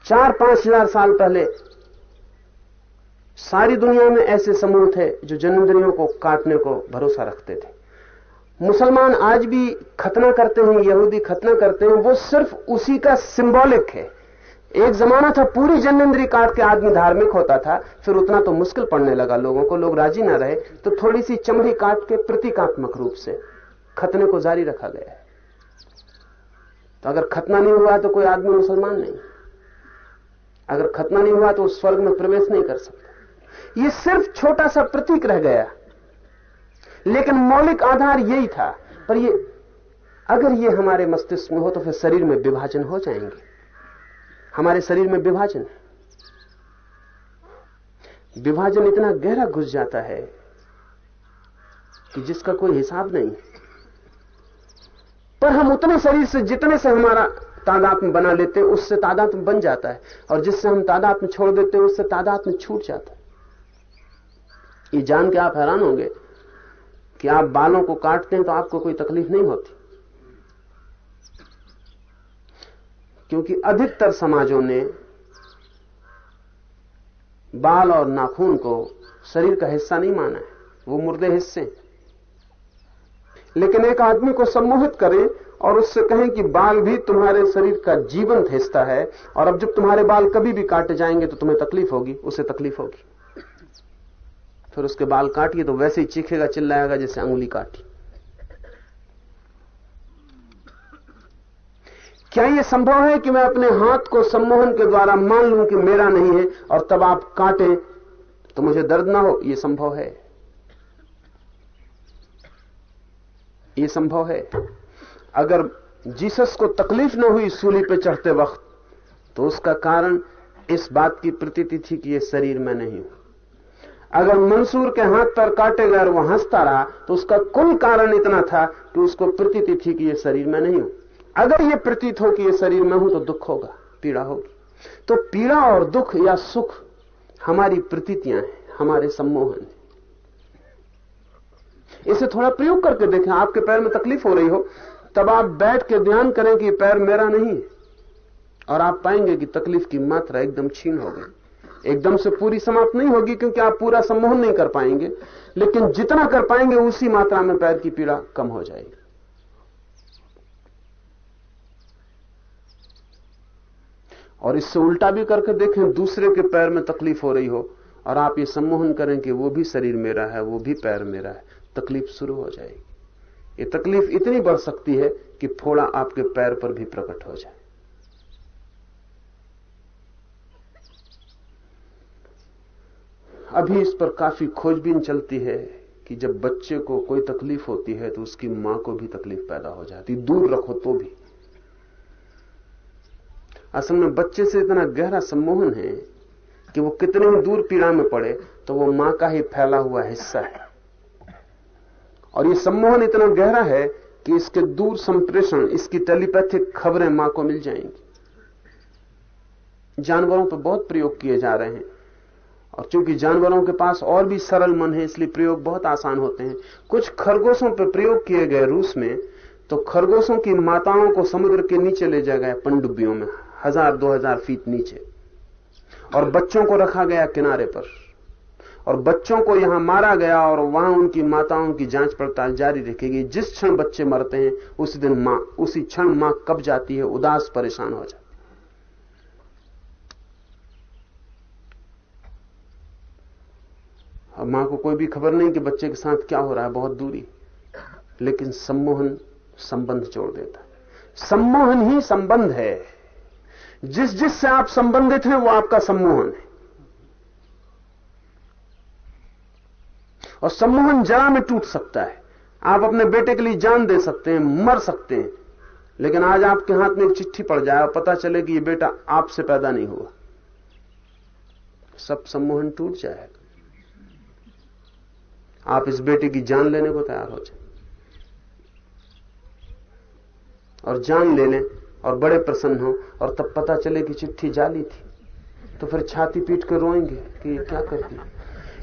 चार पाँच हज़ार साल पहले सारी दुनिया में ऐसे समूह थे जो जन्नेन्द्रियों को काटने को भरोसा रखते थे। मुसलमान आज भी खतना करते हैं, यहूदी खतना करते हैं, वो सिर्फ़ उसी का सिंबॉलिक है। एक जमाना था, पूरी जन्नेन्द्री काट के आदमी धार्मिक होता था, फिर उतना तो मुश्किल पड़ने लगा लोगों को, लोग राज़ी ना रहे तो थोड़ी सी चमड़ी काट के प्रतीकात्मक रूप से खतने को जारी रखा गया है। तो अगर खतना नहीं हुआ तो कोई आदमी मुसलमान नहीं। अगर खतना नहीं हुआ तो उस स्वर्ग में प्रवेश नहीं कर सकता। ये सिर्फ़ छोटा सा प्रतीक रह गया। लेकिन मौलिक आधार यही था। पर ये, अगर ये हमारे मस्तिष्क में हो तो फिर शरीर में विभाजन हो जाएँगे। हमारे शरीर में विभाजन। विभाजन इतना गहरा घुस जाता है कि जिसका कोई हिसाब नहीं। पर हम उतने शरीर से जितने से हमारा तादात्म बना लेते हैं उससे तादात्म बन जाता है। और जिससे हम तादात्म छोड़ देते हैं उससे तादात्म छूट जाता है। ये जान के आप हैरान होंगे कि आप बालों को काटते हैं तो आपको कोई तकलीफ़ नहीं होती। क्योंकि अधिकतर समाजों ने बाल और नाखून को शरीर का हिस्सा नहीं माना है, वो मुर्दे हिस्से लेकिन एक आदमी को सम्मोहित करें और उससे कहें कि बाल भी तुम्हारे शरीर का जीवंत हिस्सा है, और अब जब तुम्हारे बाल कभी भी काटे जाएँगे तो तुम्हें तकलीफ़ होगी, उसे तकलीफ़ होगी। फिर उसके बाल काटिए तो वैसे ही चीखेगा, चिल्लाएगा जैसे अंगुली काटी। क्या यह संभव है कि मैं अपने हाथ को सम्मोहन के द्वारा मान लूँ कि मेरा नहीं है और तब आप काटें? तो मुझे दर्द ना हो यह संभव है। यह संभव है। अगर जीसस को तकलीफ़ न हुई सूली पे चढ़ते वक्त तो उसका कारण इस बात की प्रतीति थी कि यह शरीर में नहीं हूँ अगर मंसूर के हाथ पर काटे गए और वह हंसता रहा तो उसका कुल कारण इतना था कि उसको प्रतीति थी कि यह शरीर में नहीं हूँ अगर यह प्रतीत हो कि यह शरीर में हूँ तो दुख होगा, पीड़ा होगी। तो पीड़ा और दुख या सुख हमारी प्रतीतियाँ हैं, हमारे सम्मोहन है। इसे थोड़ा प्रयोग करके देखें, आपके पैर में तकलीफ़ हो रही हो, तब आप बैठ के ध्यान करें कि पैर मेरा नहीं है, और आप पाएँगे कि तकलीफ़ की मात्रा एकदम छीन हो गई। एकदम से पूरी समाप्त नहीं होगी, क्योंकि आप पूरा सम्मोहन नहीं कर पाएँगे, लेकिन जितना कर पाएँगे, उसी मात्रा में पैर की पीड़ा कम हो जाएगी। और इससे उल्टा भी करके देखें, दूसरे के पैर में तकलीफ़ हो रही हो, और आप ये सम्मोहन करें कि वो भी शरीर मेरा है, वो भी पैर मेरा है, तकलीफ़ शुरू हो जाएगी। ये तकलीफ़ इतनी बढ़ सकती है कि फोड़ा आपके पैर पर भी प्रकट हो जाए। अभी इस पर काफ़ी खोजबीन चलती है कि जब बच्चे को कोई तकलीफ़ होती है तो उसकी माँ को भी तकलीफ़ पैदा हो जाती, दूर रखो तो भी। असल में बच्चे से इतना गहरा सम्मोहन है कि वो कितने ही दूर पीड़ा में पड़े तो वो माँ का ही फैला हुआ हिस्सा है। और ये सम्मोहन इतना गहरा है कि इसके दूर संप्रेषण, इसकी टेलीपैथिक खबरें माँ को मिल जाएँगी। जानवरों पर बहुत प्रयोग किए जा रहे हैं। और चूँकि जानवरों के पास और भी सरल मन है, इसलिए प्रयोग बहुत आसान होते हैं। कुछ खरगोशों पर प्रयोग किए गए रूस में तो खरगोशों की माताओं को समुद्र के नीचे ले जाया गया पनडुब्बियों में। हज़ार, दो हज़ार फीट नीचे। और बच्चों को रखा गया किनारे पर। और बच्चों को यहाँ मारा गया और वहाँ उनकी माताओं की जाँच पड़ताल जारी रखेगी। जिस क्षण बच्चे मरते हैं, उसी दिन माँ, उसी क्षण माँ कब जाती है, उदास, परेशान हो जाती अब माँ को कोई भी खबर नहीं कि बच्चे के साथ क्या हो रहा है, बहुत दूरी। लेकिन सम्मोहन संबंध जोड़ देता है। सम्मोहन ही संबंध है। जिस जिससे आप संबंधित हैं, वो आपका सम्मोहन है। और सम्मोहन जरा में टूट सकता है। आप अपने बेटे के लिए जान दे सकते हैं, मर सकते हैं। लेकिन आज आपके हाथ में एक चिट्ठी पड़ जाए और पता चले कि ये बेटा आपसे पैदा नहीं हुआ। सब सम्मोहन टूट जाएगा। आप इस बेटे की जान लेने को तैयार हो जाए। और जान ले लें और बड़े प्रसन्न हो और तब पता चले कि चिट्ठी जाली थी। तो फिर छाती पीट कर रोएँगे कि ये क्या कर दिया?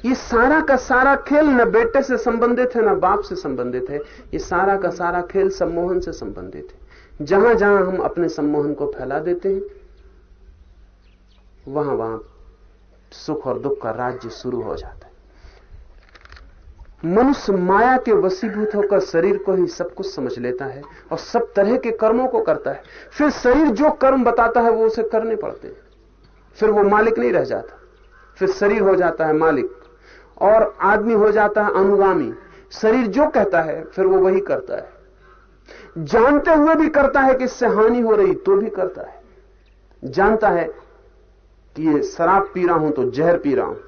ये सारा का सारा खेल न बेटे से संबंधित है, न बाप से संबंधित है। ये सारा का सारा खेल सम्मोहन से संबंधित है। जहाँ जहाँ हम अपने सम्मोहन को फैला देते हैं, वहाँ वहाँ सुख और दुख का राज्य शुरू हो जाता है। मनुष्य माया के वसीभूत होकर शरीर को ही सब कुछ समझ लेता है और सब तरह के कर्मों को करता है। फिर शरीर जो कर्म बताता है, वो उसे करने पड़ते हैं। फिर वो मालिक नहीं रह जाता। फिर शरीर हो जाता है मालिक और आदमी हो जाता है अनुगामी। शरीर जो कहता है, फिर वो वही करता है। जानते हुए भी करता है कि इससे हानि हो रही तो भी करता है। जानता है कि ये शराब पी रहा हूँ तो जहर पी रहा हूँ।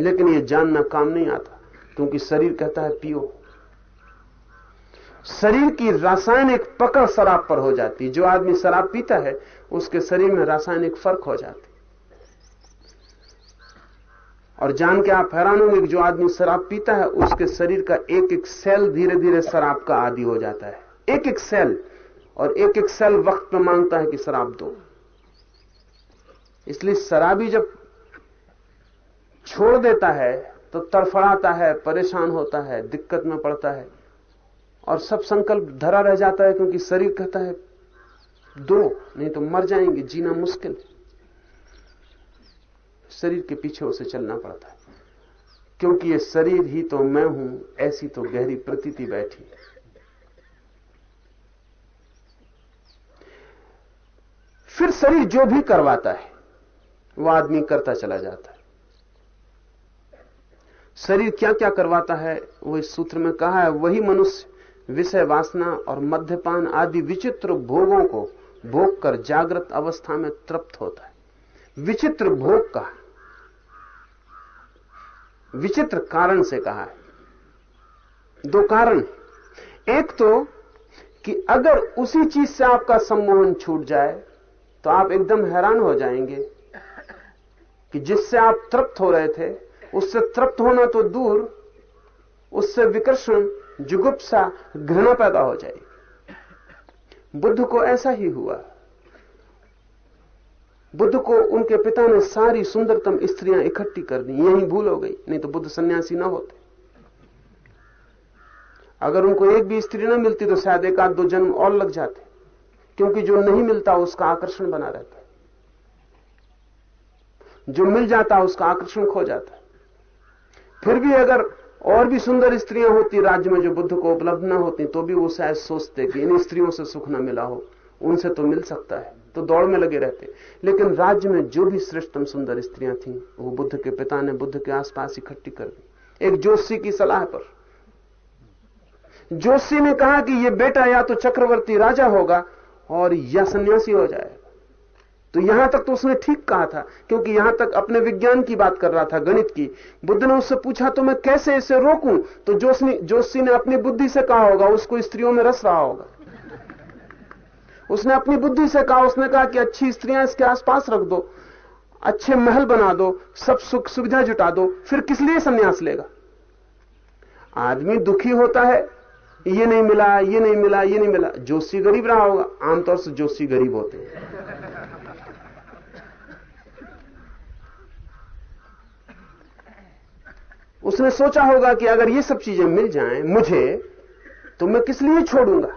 लेकिन यह जानना काम नहीं आता। क्योंकि शरीर कहता है, पियो। शरीर की रासायनिक पकड़ शराब पर हो जाती। जो आदमी शराब पीता है, उसके शरीर में रासायनिक फ़र्क हो जाती। और जान के आप हैरान होंगे जो आदमी शराब पीता है, उसके शरीर का एक एक सेल धीरे धीरे शराब का आदि हो जाता है। एक एक सेल। और एक एक सेल वक्त पे माँगता है कि शराब दो। इसलिए शराबी जब छोड़ देता है तो तड़फड़ाता है, परेशान होता है, दिक्कत में पड़ता है। और सब संकल्प धरा रह जाता है, क्योंकि शरीर कहता है, दो, नहीं तो मर जाएँगे, जीना मुश्किल शरीर के पीछे उसे चलना पड़ता है। क्योंकि ये शरीर ही तो मैं हूँ, ऐसी तो गहरी प्रतीति बैठी फिर शरीर जो भी करवाता है, वो आदमी करता चला जाता है। शरीर क्या क्या करवाता है, वो इस सूत्र में कहा है, वही मनुष्य विषय वासना और मध्यपान आदि विचित्र भोगों को भोग कर जागृत अवस्था में तृप्त होता है। विचित्र भोग का विचित्र कारण से कहा है। दो कारण एक तो कि अगर उसी चीज़ से आपका सम्मोहन छूट जाए तो आप एकदम हैरान हो जाएँगे कि जिससे आप तृप्त हो रहे थे उससे तृप्त होना तो दूर, उससे विकर्षण, जुगुप्सा, घृणा पैदा हो जाएगी बुद्ध को ऐसा ही हुआ। बुद्ध को उनके पिता ने सारी सुंदरतम स्त्रियाँ इकट्ठी कर दी, यही भूल हो गई, नहीं तो बुद्ध सन्यासी ना होते। अगर उनको एक भी स्त्री ना मिलती तो शायद एक आध दो जन्म और लग जाते, क्योंकि जो नहीं मिलता उसका आकर्षण बना रहता। है जो मिल जाता उसका आकर्षण खो जाता। है फिर भी अगर और भी सुंदर स्त्रियाँ होती राज्य में जो बुद्ध को उपलब्ध ना होती तो भी वो शायद सोचते कि इन स्त्रियों से सुख न मिला हो। उनसे तो मिल सकता है तो दौड़ में लगे रहते। लेकिन राज्य में जो भी श्रेष्ठतम सुंदर स्त्रियाँ थीं, वो बुद्ध के पिता ने बुद्ध के आसपास इकट्ठी कर दी। एक जोशी की सलाह पर। जोशी ने कहा कि ये बेटा या तो चक्रवर्ती राजा होगा और या सन्यासी हो जाएगा। तो यहाँ तक तो उसने ठीक कहा था, क्योंकि यहाँ तक अपने विज्ञान की बात कर रहा था, गणित की। बुद्ध ने उससे पूछा तो मैं कैसे इसे रोकूं? तो जोशी जोशी ने अपनी बुद्धि से कहा होगा, उसको स्त्रियों में रस रहा होगा। उसने अपनी बुद्धि से कहा, उसने कहा कि अच्छी स्त्रियाँ इसके आसपास रख दो, अच्छे महल बना दो, सब सुख सुविधा जुटा दो, फिर किस लिए संन्यास लेगा? आदमी दुखी होता है, ये नहीं मिला, ये नहीं मिला, ये नहीं मिला। जोशी गरीब रहा होगा, आमतौर से जोशी गरीब होते हैं। उसने सोचा होगा कि अगर ये सब चीज़ें मिल जाएँ मुझे तो मैं किस लिए छोड़ूँगा?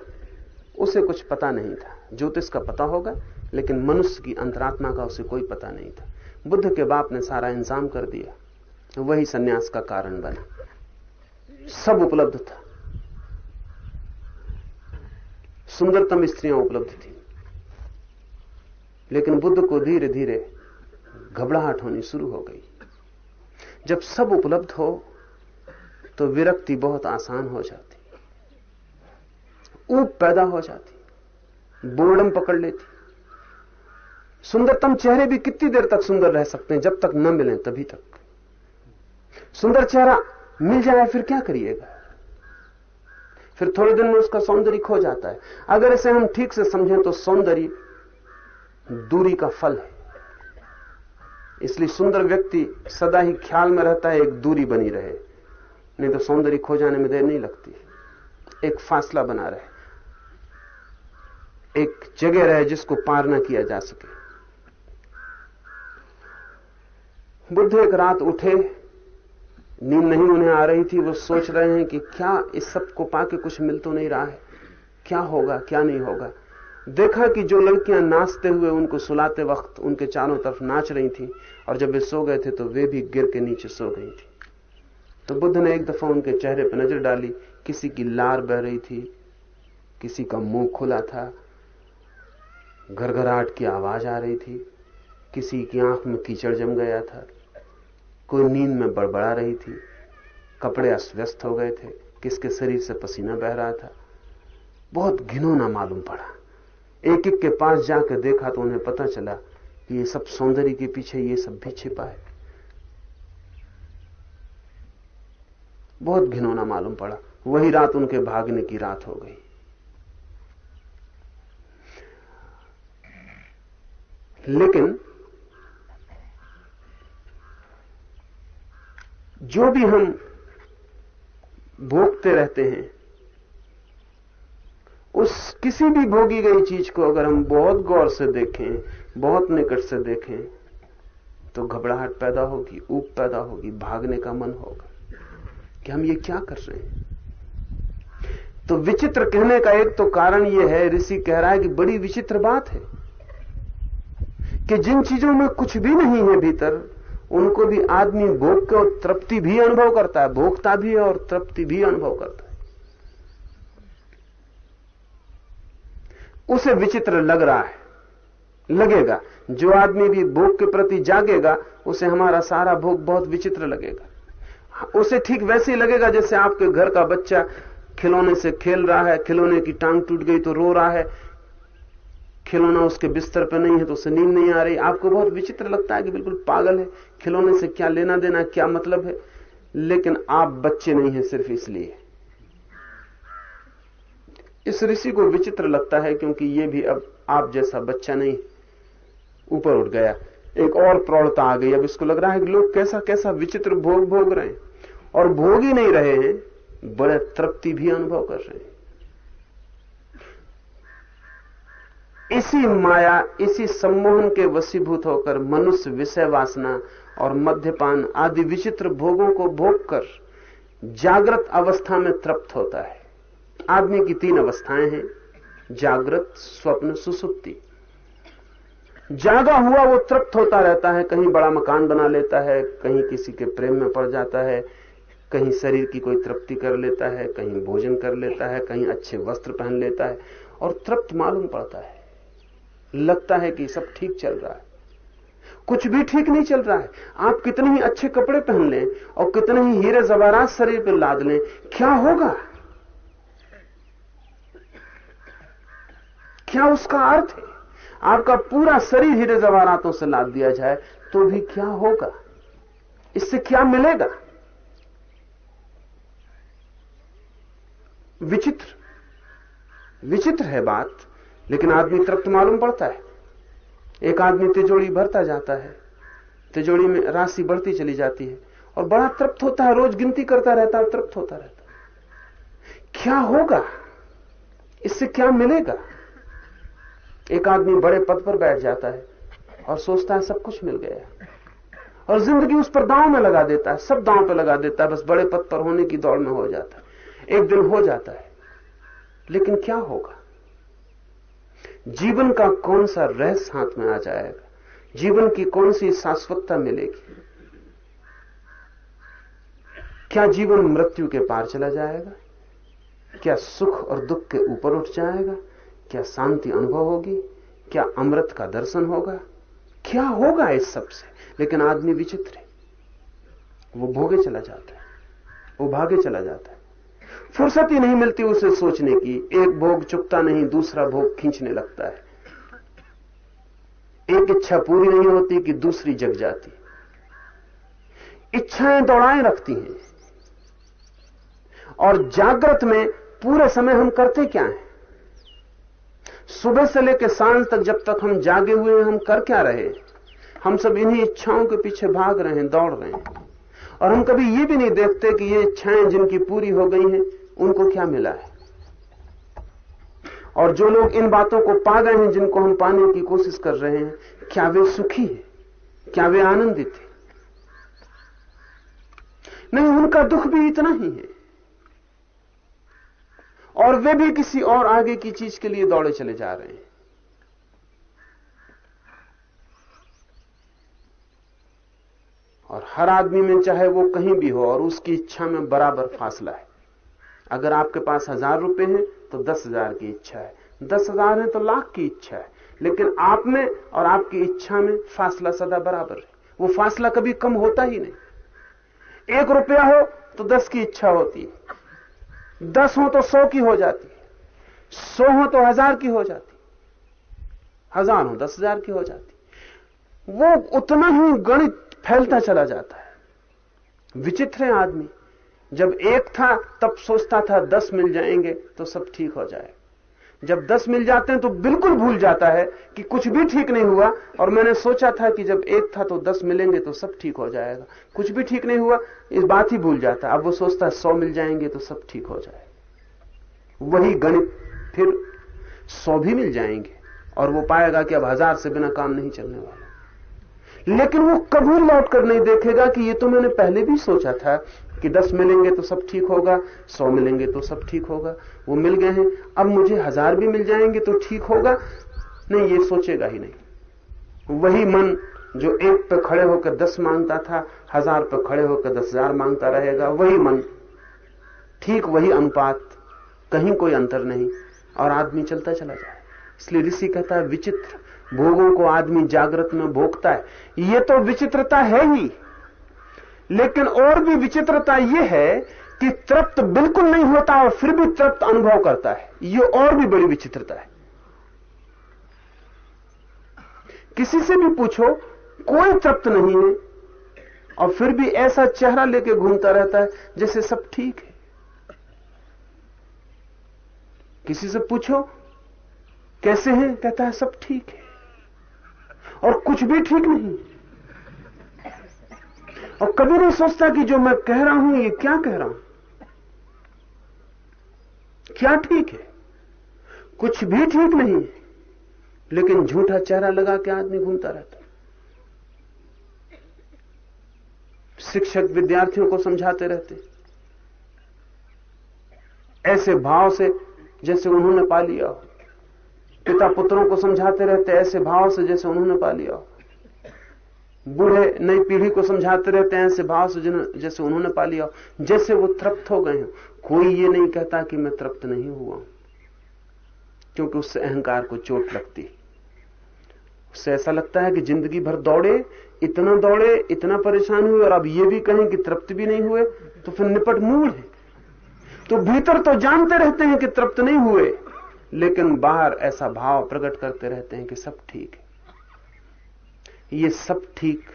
उसे कुछ पता नहीं था। ज्योतिष का पता होगा, लेकिन मनुष्य की अंतरात्मा का उसे कोई पता नहीं था। बुद्ध के बाप ने सारा इंतज़ाम कर दिया। वही सन्यास का कारण बना। सब उपलब्ध था। सुंदरतम स्त्रियाँ उपलब्ध थी। लेकिन बुद्ध को धीरे धीरे घबराहट होनी शुरू हो गई। जब सब उपलब्ध हो तो विरक्ति बहुत आसान हो जाती। ऊप पैदा हो जाती बोर्डम पकड़ लेती। सुंदरतम चेहरे भी कितनी देर तक सुंदर रह सकते हैं, जब तक न मिलें तभी तक। सुंदर चेहरा मिल जाए, फिर क्या करिएगा? फिर थोड़े दिन में उसका सौंदर्य खो जाता है। अगर इसे हम ठीक से समझें तो सौंदर्य दूरी का फल है। इसलिए सुंदर व्यक्ति सदा ही ख्याल में रहता है, एक दूरी बनी रहे। नहीं तो सौंदर्य खो जाने में देर नहीं लगती। एक फासला बना रहे। एक जगह रहे जिसको पार न किया जा सके। बुद्ध एक रात उठे, नींद नहीं उन्हें आ रही थी, वो सोच रहे हैं कि क्या इस सबको पाके कुछ मिल तो नहीं रहा है। क्या होगा, क्या नहीं होगा? देखा कि जो लड़कियाँ नाचते हुए उनको सुलाते वक्त उनके चारों तरफ़ नाच रही थी, और जब वे सो गए थे तो वे भी गिर के नीचे सो गई थी। तो बुद्ध ने एक दफ़ा उनके चेहरे पर नज़र डाली। किसी की लार बह रही थी, किसी का मुँह खुला था, घरघराहट की आवाज़ आ रही थी, किसी की आँख में कीचड़ जम गया था, कोई नींद में बड़बड़ा रही थी, कपड़े अस्त हो गए थे, किसके शरीर से पसीना बह रहा था। बहुत घिनौना मालूम पड़ा। एक एक के पास जाकर देखा तो उन्हें पता चला कि ये सब सौंदर्य के पीछे ये सब भी छिपा है। बहुत घिनौना मालूम पड़ा। वही रात उनके भागने की रात हो गई। लेकिन जो भी हम भोगते रहते हैं उस किसी भी भोगी गई चीज़ को अगर हम बहुत गौर से देखें, बहुत निकट से देखें तो घबराहट पैदा होगी ऊप पैदा होगी, भागने का मन होगा कि हम ये क्या कर रहे हैं। तो विचित्र कहने का एक तो कारण यह है, ऋषि कह रहा है कि बड़ी विचित्र बात है कि जिन चीज़ों में कुछ भी नहीं है भीतर, उनको भी आदमी भोग के और तृप्ति भी अनुभव करता है भोगता भी है और तृप्ति भी अनुभव करता है। उसे विचित्र लग रहा है। लगेगा। जो आदमी भी भोग के प्रति जागेगा, उसे हमारा सारा भोग बहुत विचित्र लगेगा। उसे ठीक वैसे ही लगेगा जैसे आपके घर का बच्चा खिलौने से खेल रहा है, खिलौने की टांग टूट गई तो रो रहा है। खिलौना उसके बिस्तर पर नहीं है तो उसे नींद नहीं आ रही। आपको बहुत विचित्र लगता है कि बिल्कुल पागल है। खिलौने से क्या लेना देना, क्या मतलब है? लेकिन आप बच्चे नहीं है सिर्फ़ इसलिए। इस ऋषि को विचित्र लगता है क्योंकि ये भी अब आप जैसा बच्चा नहीं, ऊपर उठ गया। एक और प्रौढ़ता आ गई। अब इसको लग रहा है कि लोग कैसा कैसा विचित्र भोग भोग रहे हैं और भोग ही नहीं रहे हैं, बड़े तृप्ति भी अनुभव कर रहे हैं। इसी माया, इसी सम्मोहन के वसीभूत होकर मनुष्य विषय वासना और मध्यपान आदि विचित्र भोगों को भोग कर जागृत अवस्था में तृप्त होता है। आदमी की तीन अवस्थाएँ हैं, जागृत, स्वप्न, सुसुप्ति। जागा हुआ वो तृप्त होता रहता है, कहीं बड़ा मकान बना लेता है, कहीं किसी के प्रेम में पड़ जाता है, कहीं शरीर की कोई तृप्ति कर लेता है, कहीं भोजन कर लेता है, कहीं अच्छे वस्त्र पहन लेता है, और तृप्त मालूम पड़ता है। लगता है कि सब ठीक चल रहा है। कुछ भी ठीक नहीं चल रहा है। आप कितने ही अच्छे कपड़े पहन लें और कितने ही हीरे जवारात शरीर पर लाद लें, क्या होगा? क्या उसका अर्थ है? आपका पूरा शरीर हीरे जवारातों से लाद दिया जाए तो भी क्या होगा? इससे क्या मिलेगा? विचित्र। विचित्र है बात, लेकिन आदमी तृप्त मालूम पड़ता है। एक आदमी तिजोड़ी भरता जाता है तिजोड़ी में राशि बढ़ती चली जाती है, और बड़ा तृप्त होता है, रोज गिनती करता रहता है, तृप्त होता रहता है। क्या होगा? इससे क्या मिलेगा? एक आदमी बड़े पद पर बैठ जाता है और सोचता है सब कुछ मिल गया। और ज़िंदगी उस पर दांव में लगा देता है, सब दांव पर लगा देता है, बस बड़े पद पर होने की दौड़ में हो जाता है। एक दिन हो जाता है, लेकिन क्या होगा? जीवन का कौन सा रहस्य हाथ में आ जाएगा? जीवन की कौन सी शाश्वतता मिलेगी? क्या जीवन मृत्यु के पार चला जाएगा? क्या सुख और दुख के ऊपर उठ जाएगा? क्या शांति अनुभव होगी? क्या अमृत का दर्शन होगा? क्या होगा इस सबसे? लेकिन आदमी विचित्र है। वो भोगे चला जाता है। वो भागे चला जाता है। फुर्सत ही नहीं मिलती उसे सोचने की। एक भोग चुकता नहीं, दूसरा भोग खींचने लगता है। एक इच्छा पूरी नहीं होती कि दूसरी जग जाती। इच्छाएँ दौड़ाएँ रखती हैं। और जागृत में पूरे समय हम करते क्या हैं? सुबह से लेकर साँझ तक जब तक हम जागे हुए हैं, हम कर क्या रहे हम सब इन्हीं इच्छाओं के पीछे भाग रहे हैं, दौड़ रहे हैं। और हम कभी ये भी नहीं देखते कि ये इच्छाएँ जिनकी पूरी हो गई हैं, उनको क्या मिला है? और जो लोग इन बातों को पा गए हैं, जिनको हम पाने की कोशिश कर रहे हैं, क्या वे सुखी है? क्या वे आनंदित है? नहीं, उनका दुख भी इतना ही है। और वे भी किसी और आगे की चीज़ के लिए दौड़े चले जा रहे हैं। और हर आदमी में चाहे वो कहीं भी हो और उसकी इच्छा में बराबर फासला है। अगर आपके पास हज़ार रुपए हैं तो दस हज़ार की इच्छा है। दस हज़ार है तो लाख की इच्छा है। लेकिन आप में और आपकी इच्छा में फासला सदा बराबर है। वो फासला कभी कम होता ही नहीं। एक रुपया हो तो दस की इच्छा होती है। दस हो तो सौ की हो जाती, सौ हो तो हज़ार की हो जाती, हज़ार हो, दस हज़ार की हो जाती। वो उतना ही गणित फैलता चला जाता है। विचित्र है आदमी। जब एक था, तब सोचता था, दस मिल जाएँगे तो सब ठीक हो जाए जब दस मिल जाते हैं तो बिल्कुल भूल जाता है कि कुछ भी ठीक नहीं हुआ। और मैंने सोचा था कि जब एक था तो दस मिलेंगे तो सब ठीक हो जाएगा। कुछ भी ठीक नहीं हुआ, इस बात ही भूल जाता। है अब वो सोचता है सौ मिल जाएँगे तो सब ठीक हो जाएगा वही गणित, फिर सौ भी मिल जाएँगे। और वो पाएगा कि अब हज़ार से बिना काम नहीं चलने वाला। लेकिन वो कभी लौट कर नहीं देखेगा कि ये तो मैंने पहले भी सोचा था कि दस मिलेंगे तो सब ठीक होगा, सौ मिलेंगे तो सब ठीक होगा। वो मिल गए हैं, अब मुझे हज़ार भी मिल जाएँगे तो ठीक होगा। नहीं, ये सोचेगा ही नहीं। वही मन जो एक पे खड़े होकर दस माँगता था, हज़ार पे खड़े होकर दस हज़ार माँगता रहेगा, वही मन। ठीक वही अनुपात, कहीं कोई अंतर नहीं, और आदमी चलता चला जाए। इसलिए ऋषि कहता है, विचित्र भोगों को आदमी जागृत में भोगता है। ये तो विचित्रता है ही। लेकिन और भी विचित्रता यह है कि तृप्त बिल्कुल नहीं होता और फिर भी तृप्त अनुभव करता है। ये और भी बड़ी विचित्रता है। किसी से भी पूछो, कोई तृप्त नहीं है और फिर भी ऐसा चेहरा लेके घूमता रहता है जैसे सब ठीक है। किसी से पूछो, कैसे हैं? कहता है, सब ठीक है। और कुछ भी ठीक नहीं। और कभी नहीं सोचता कि जो मैं कह रहा हूँ, ये क्या कह रहा हूँ? क्या ठीक है? कुछ भी ठीक नहीं। लेकिन झूठा चेहरा लगा के आदमी घूमता रहता शिक्षक विद्यार्थियों को समझाते रहते ऐसे भाव से जैसे उन्होंने पा लिया हो। पिता पुत्रों को समझाते रहते ऐसे भाव से जैसे उन्होंने पा लिया। बूढ़े नई पीढ़ी को समझाते रहते हैं, ऐसे भाव से जैसे उन्होंने पा लिया। जैसे वो तृप्त हो गए कोई ये नहीं कहता कि मैं तृप्त नहीं हुआ, क्योंकि उससे अहंकार को चोट लगती। उससे ऐसा लगता है कि ज़िंदगी भर दौड़े, इतना दौड़े, इतना परेशान हुए, और अब ये भी कहें कि तृप्त भी नहीं हुए तो फिर निपट मूल है। तो भीतर तो जानते रहते हैं कि तृप्त नहीं हुए। लेकिन बाहर ऐसा भाव प्रकट करते रहते हैं कि सब ठीक है। ये सब ठीक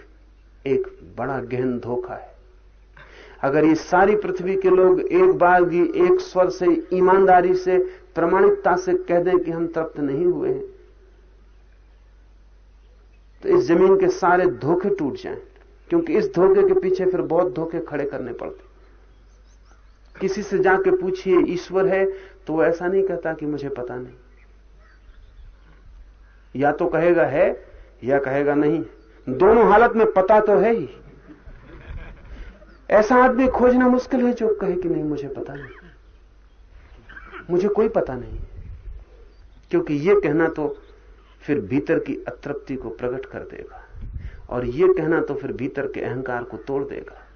एक बड़ा गहन धोखा है। अगर ये सारी पृथ्वी के लोग एक बार भी एक स्वर से, ईमानदारी से, प्रमाणिकता से कह दें कि हम तृप्त नहीं हुए हैं तो इस ज़मीन के सारे धोखे टूट जाएँ, क्योंकि इस धोखे के पीछे फिर बहुत धोखे खड़े करने पड़ते किसी से जाके पूछिए, ईश्वर है तो वो ऐसा नहीं कहता कि मुझे पता नहीं। या तो कहेगा है, या कहेगा नहीं। दोनों हालत में पता तो है ही। ऐसा आदमी खोजना मुश्किल है जो कहे कि नहीं, मुझे पता नहीं। मुझे कोई पता नहीं। क्योंकि यह कहना तो फिर भीतर की अतृप्ति को प्रकट कर देगा। और यह कहना तो फिर भीतर के अहंकार को तोड़ देगा।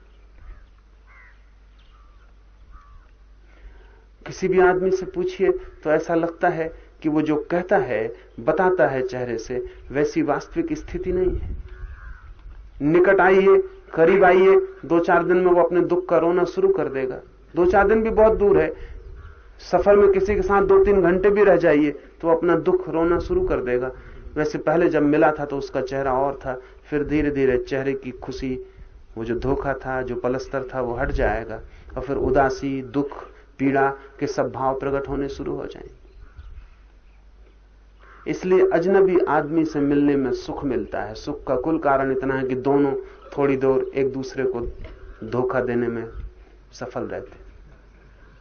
किसी भी आदमी से पूछिए तो ऐसा लगता है कि वो जो कहता है, बताता है चेहरे से, वैसी वास्तविक स्थिति नहीं है। निकट आइए, करीब आइए, दो चार दिन में वो अपने दुख का रोना शुरू कर देगा। दो चार दिन भी बहुत दूर है। सफ़र में किसी के साथ दो तीन घंटे भी रह जाइए तो अपना दुख रोना शुरू कर देगा। वैसे पहले जब मिला था तो उसका चेहरा और था, फिर धीरे धीरे चेहरे की खुशी, वो जो धोखा था, जो पलस्तर था, वो हट जाएगा, और फिर उदासी, दुख पीड़ा के सब भाव प्रकट होने शुरू हो जाएँगे। इसलिए अजनबी आदमी से मिलने में सुख मिलता है। सुख का कुल कारण इतना है कि दोनों थोड़ी देर एक दूसरे को धोखा देने में सफल रहते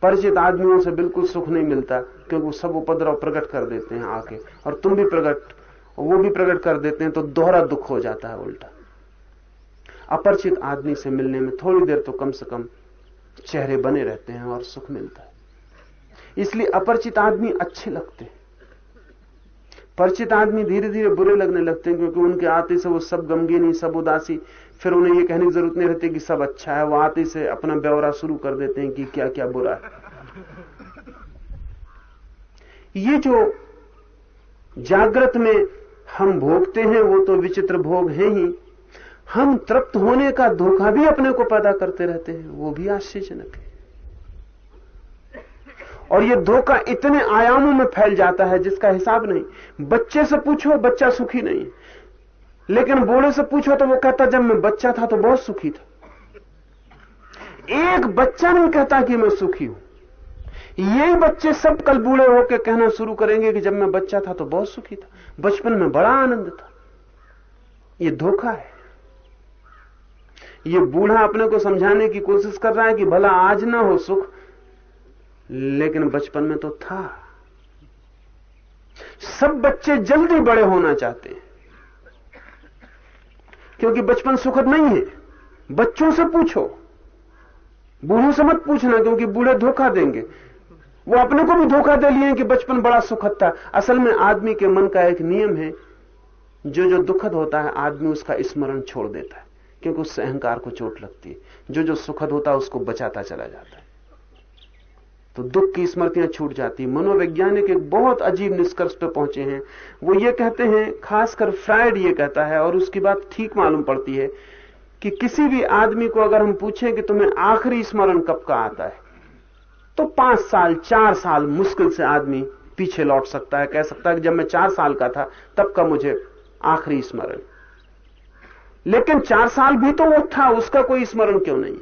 परिचित आदमियों से बिल्कुल सुख नहीं मिलता, क्योंकि वो सब उपद्रव प्रकट कर देते हैं आके। और तुम भी प्रकट, वो भी प्रकट कर देते हैं तो दोहरा दुख हो जाता है उल्टा। अपरिचित आदमी से मिलने में थोड़ी देर तो कम से कम चेहरे बने रहते हैं और सुख मिलता है। इसलिए अपरिचित आदमी अच्छे लगते हैं। परिचित आदमी धीरे धीरे बुरे लगने लगते हैं क्योंकि उनके आते से वो सब गमगीनी सब उदासी। फिर उन्हें ये कहने की ज़रूरत नहीं रहती कि सब अच्छा है। वो आते से अपना ब्यौरा शुरू कर देते हैं कि क्या क्या बुरा है। ये जो जागृत में हम भोगते हैं, वो तो विचित्र भोग है ही। हम तृप्त होने का धोखा भी अपने को पैदा करते रहते हैं। वो भी आश्चर्यजनक है। और ये धोखा इतने आयामों में फैल जाता है जिसका हिसाब नहीं। बच्चे से पूछो, बच्चा सुखी नहीं लेकिन बूढ़े से पूछो तो वो कहता, जब मैं बच्चा था तो बहुत सुखी था। एक बच्चा नहीं कहता कि मैं सुखी हूँ। यही बच्चे सब कल बूढ़े होकर कहना शुरू करेंगे कि जब मैं बच्चा था तो बहुत सुखी था। बचपन में बड़ा आनंद था। ये धोखा है। ये बूढ़ा अपने को समझाने की कोशिश कर रहा है कि भला आज ना हो सुख। लेकिन बचपन में तो था। सब बच्चे जल्दी बड़े होना चाहते हैं। क्योंकि बचपन सुखद नहीं है। बच्चों से पूछो। बूढ़ों से मत पूछना, क्योंकि बूढ़े धोखा देंगे। वो अपने को भी धोखा दे लिए कि बचपन बड़ा सुखद था। असल में आदमी के मन का एक नियम है, जो जो दुखद होता है, आदमी उसका स्मरण छोड़ देता है। क्योंकि उससे अहंकार को चोट लगती है। जो जो सुखद होता है, उसको बचाता चला जाता है। तो दुख की स्मृतियाँ छूट जाती मनोवैज्ञानिक एक बहुत अजीब निष्कर्ष पर पहुँचे हैं। वो ये कहते हैं, खासकर फ्राइड ये कहता है, और उसकी बात ठीक मालूम पड़ती है कि किसी भी आदमी को अगर हम पूछें कि तुम्हें आखिरी स्मरण कब का आता है तो पाँच साल, चार साल मुश्किल से आदमी पीछे लौट सकता है। कह सकता है कि जब मैं चार साल का था, तब का मुझे आखिरी स्मरण। लेकिन चार साल भी तो वो था, उसका कोई स्मरण क्यों नहीं?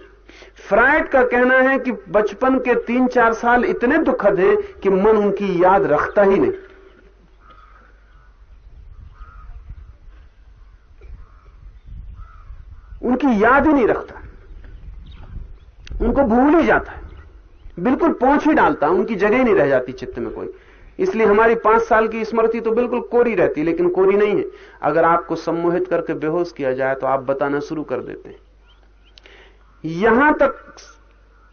फ्राइड का कहना है कि बचपन के तीन चार साल इतने दुखद हैं कि मन उनकी याद रखता ही नहीं। उनकी याद ही नहीं रखता। उनको भूल ही जाता है। बिल्कुल पहुँच ही डालता, उनकी जगह ही नहीं रह जाती चित्त में कोई। इसलिए हमारी पाँच साल की स्मृति तो बिल्कुल कोरी रहती, लेकिन कोरी नहीं है। अगर आपको सम्मोहित करके बेहोश किया जाए तो आप बताना शुरू कर देते हैं। यहाँ तक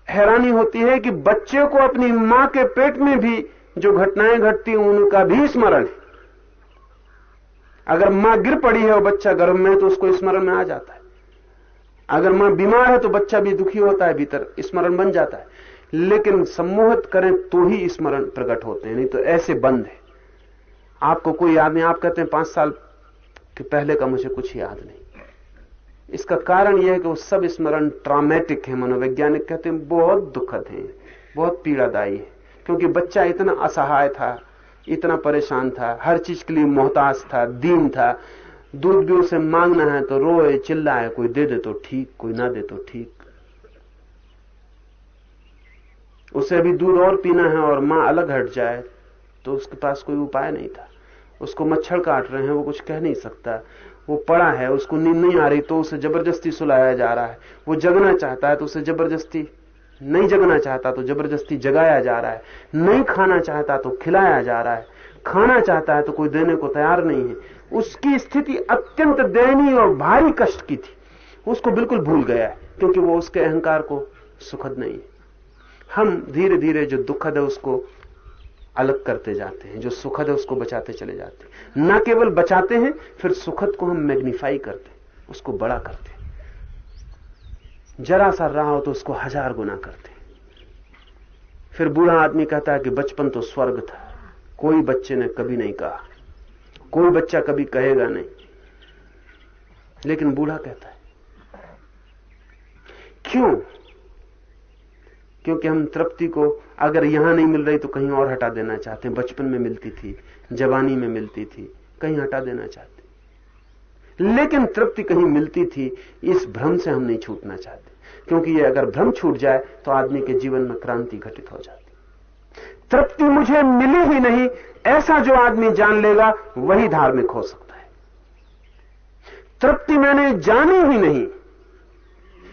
हैरानी होती है कि बच्चे को अपनी माँ के पेट में भी जो घटनाएँ घटती उनका भी स्मरण है। अगर माँ गिर पड़ी है और बच्चा गर्भ में है तो उसको स्मरण में आ जाता है। अगर माँ बीमार है तो बच्चा भी दुखी होता है, भीतर स्मरण बन जाता है। लेकिन सम्मोहित करें तो ही स्मरण प्रकट होते हैं, नहीं तो ऐसे बंद है। आपको कोई याद नहीं, आप कहते हैं पाँच साल के पहले का मुझे कुछ याद नहीं। इसका कारण यह है कि वो सब स्मरण ट्रामेटिक है, मनोवैज्ञानिक कहते हैं, बहुत दुखद है, बहुत पीड़ादायी है। क्योंकि बच्चा इतना असहाय था, इतना परेशान था, हर चीज़ के लिए मोहताज था, दीन था, दूध भी उसे मांगना है तो रोए, चिल्लाए, कोई दे दे तो ठीक, कोई ना दे तो ठीक। उसे अभी दूध और पीना है और माँ अलग हट जाए तो उसके पास कोई उपाय नहीं था। उसको मच्छर काट रहे हैं, वो कुछ कह नहीं सकता। वो पड़ा है, उसको नींद नहीं आ रही तो उसे ज़बरदस्ती सुलाया जा रहा है। वो जगना चाहता है तो उसे ज़बरदस्ती नहीं जगना चाहता तो ज़बरदस्ती जगाया जा रहा है। नहीं खाना चाहता तो खिलाया जा रहा है। खाना चाहता है तो कोई देने को तैयार नहीं है। उसकी स्थिति अत्यंत दयनीय और भारी कष्ट की थी। उसको बिल्कुल भूल गया है, क्योंकि वो उसके अहंकार को सुखद नहीं है। हम धीरे धीरे जो दुखद है उसको अलग करते जाते हैं, जो सुखद है उसको बचाते चले जाते हैं। ना केवल बचाते हैं, फिर सुखद को हम मैग्निफाई करते हैं, उसको बड़ा करते हैं। जरा सा रहा हो तो उसको हज़ार गुना करते हैं। फिर बूढ़ा आदमी कहता है कि बचपन तो स्वर्ग था, कोई बच्चे ने कभी नहीं कहा, कोई बच्चा कभी कहेगा नहीं। लेकिन बूढ़ा कहता है, क्यों क्योंकि हम तृप्ति को अगर यहाँ नहीं मिल रही तो कहीं और हटा देना चाहते हैं। बचपन में मिलती थी, जवानी में मिलती थी, कहीं हटा देना चाहते लेकिन तृप्ति कहीं मिलती थी, इस भ्रम से हम नहीं छूटना चाहते। क्योंकि ये अगर भ्रम छूट जाए तो आदमी के जीवन में क्रांति घटित हो जाती तृप्ति मुझे मिली ही नहीं, ऐसा जो आदमी जान लेगा, वही धार्मिक हो सकता है। तृप्ति मैंने जानी ही नहीं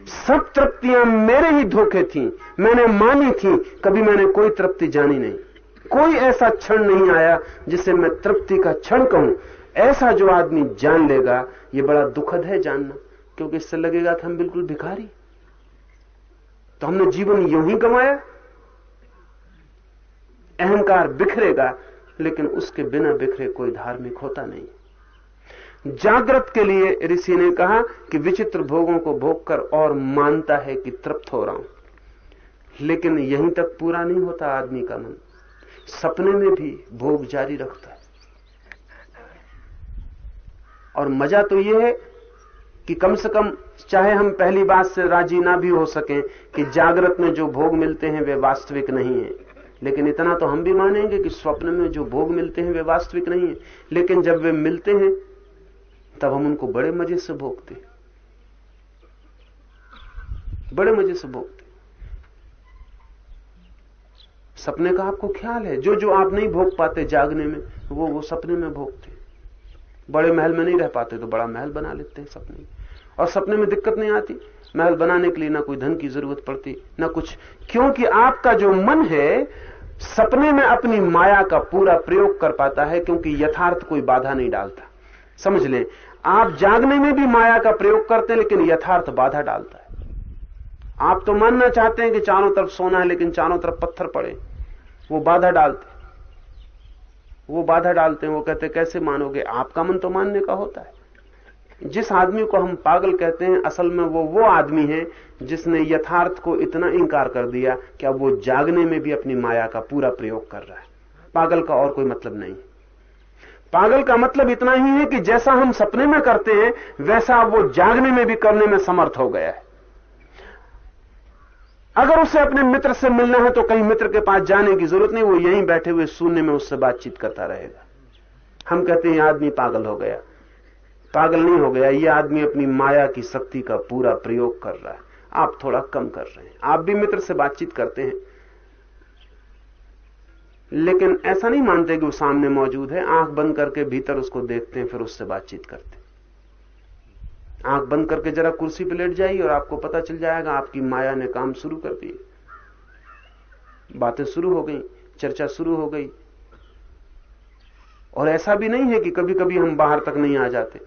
सब तृप्तियाँ मेरे ही धोखे थी। मैंने मानी थी, कभी मैंने कोई तृप्ति जानी नहीं। कोई ऐसा क्षण नहीं आया जिसे मैं तृप्ति का क्षण कहूँ। ऐसा जो आदमी जान लेगा, ये बड़ा दुखद है जानना, क्योंकि इससे लगेगा था हम बिल्कुल भिखारी। तो हमने जीवन यूँ ही गंवाया। अहंकार बिखरेगा, लेकिन उसके बिना बिखरे कोई धार्मिक होता नहीं। जागृत के लिए ऋषि ने कहा कि विचित्र भोगों को भोग कर और मानता है कि तृप्त हो रहा हूँ। लेकिन यहीं तक पूरा नहीं होता आदमी का मन। सपने में भी भोग जारी रखता है। और मज़ा तो यह है कि कम से कम चाहे हम पहली बात से राज़ी ना भी हो सकें कि जागृत में जो भोग मिलते हैं वे वास्तविक नहीं है। लेकिन इतना तो हम भी मानेंगे कि स्वप्न में जो भोग मिलते हैं वे वास्तविक नहीं है। लेकिन जब वे मिलते हैं तब हम उनको बड़े मज़े से भोगते। बड़े मज़े से भोगते। सपने का आपको ख्याल है? जो जो आप नहीं भोग पाते जागने में, वो वो सपने में भोगते। बड़े महल में नहीं रह पाते तो बड़ा महल बना लेते हैं सपने। और सपने में दिक्कत नहीं आती? महल बनाने के लिए ना कोई धन की ज़रूरत पड़ती, ना कुछ। क्योंकि आपका जो मन है, सपने में अपनी माया का पूरा प्रयोग कर पाता है, क्योंकि यथार्थ कोई बाधा नहीं डालता। समझ लें, आप जागने में भी माया का प्रयोग करते हैं, लेकिन यथार्थ बाधा डालता है। आप तो मानना चाहते हैं कि चारों तरफ़ सोना है, लेकिन चारों तरफ़ पत्थर पड़े वो बाधा डालते वो बाधा डालते हैं, वो कहते हैं, कैसे मानोगे? आपका मन तो मानने का होता है। जिस आदमी को हम पागल कहते हैं, असल में वो वो आदमी है जिसने यथार्थ को इतना इंकार कर दिया कि अब वो जागने में भी अपनी माया का पूरा प्रयोग कर रहा है? पागल का और कोई मतलब नहीं। पागल का मतलब इतना ही है कि जैसा हम सपने में करते हैं, वैसा वो जागने में भी करने में समर्थ हो गया है। अगर उसे अपने मित्र से मिलना है तो कहीं मित्र के पास जाने की ज़रूरत नहीं, वो यहीं बैठे हुए शून्य में उससे बातचीत करता रहेगा। हम कहते हैं आदमी पागल हो गया। पागल नहीं हो गया, ये आदमी अपनी माया की शक्ति का पूरा प्रयोग कर रहा है। आप थोड़ा कम कर रहे हैं। आप भी मित्र से बातचीत करते हैं। लेकिन ऐसा नहीं मानते कि वो सामने मौजूद है। आँख बंद करके भीतर उसको देखते हैं, फिर उससे बातचीत करते आँख बंद करके जरा कुर्सी पर लेट जाइए और आपको पता चल जाएगा आपकी माया ने काम शुरू कर दिए। बातें शुरू हो गई, चर्चा शुरू हो गई। और ऐसा भी नहीं है कि कभी कभी हम बाहर तक नहीं आ जाते।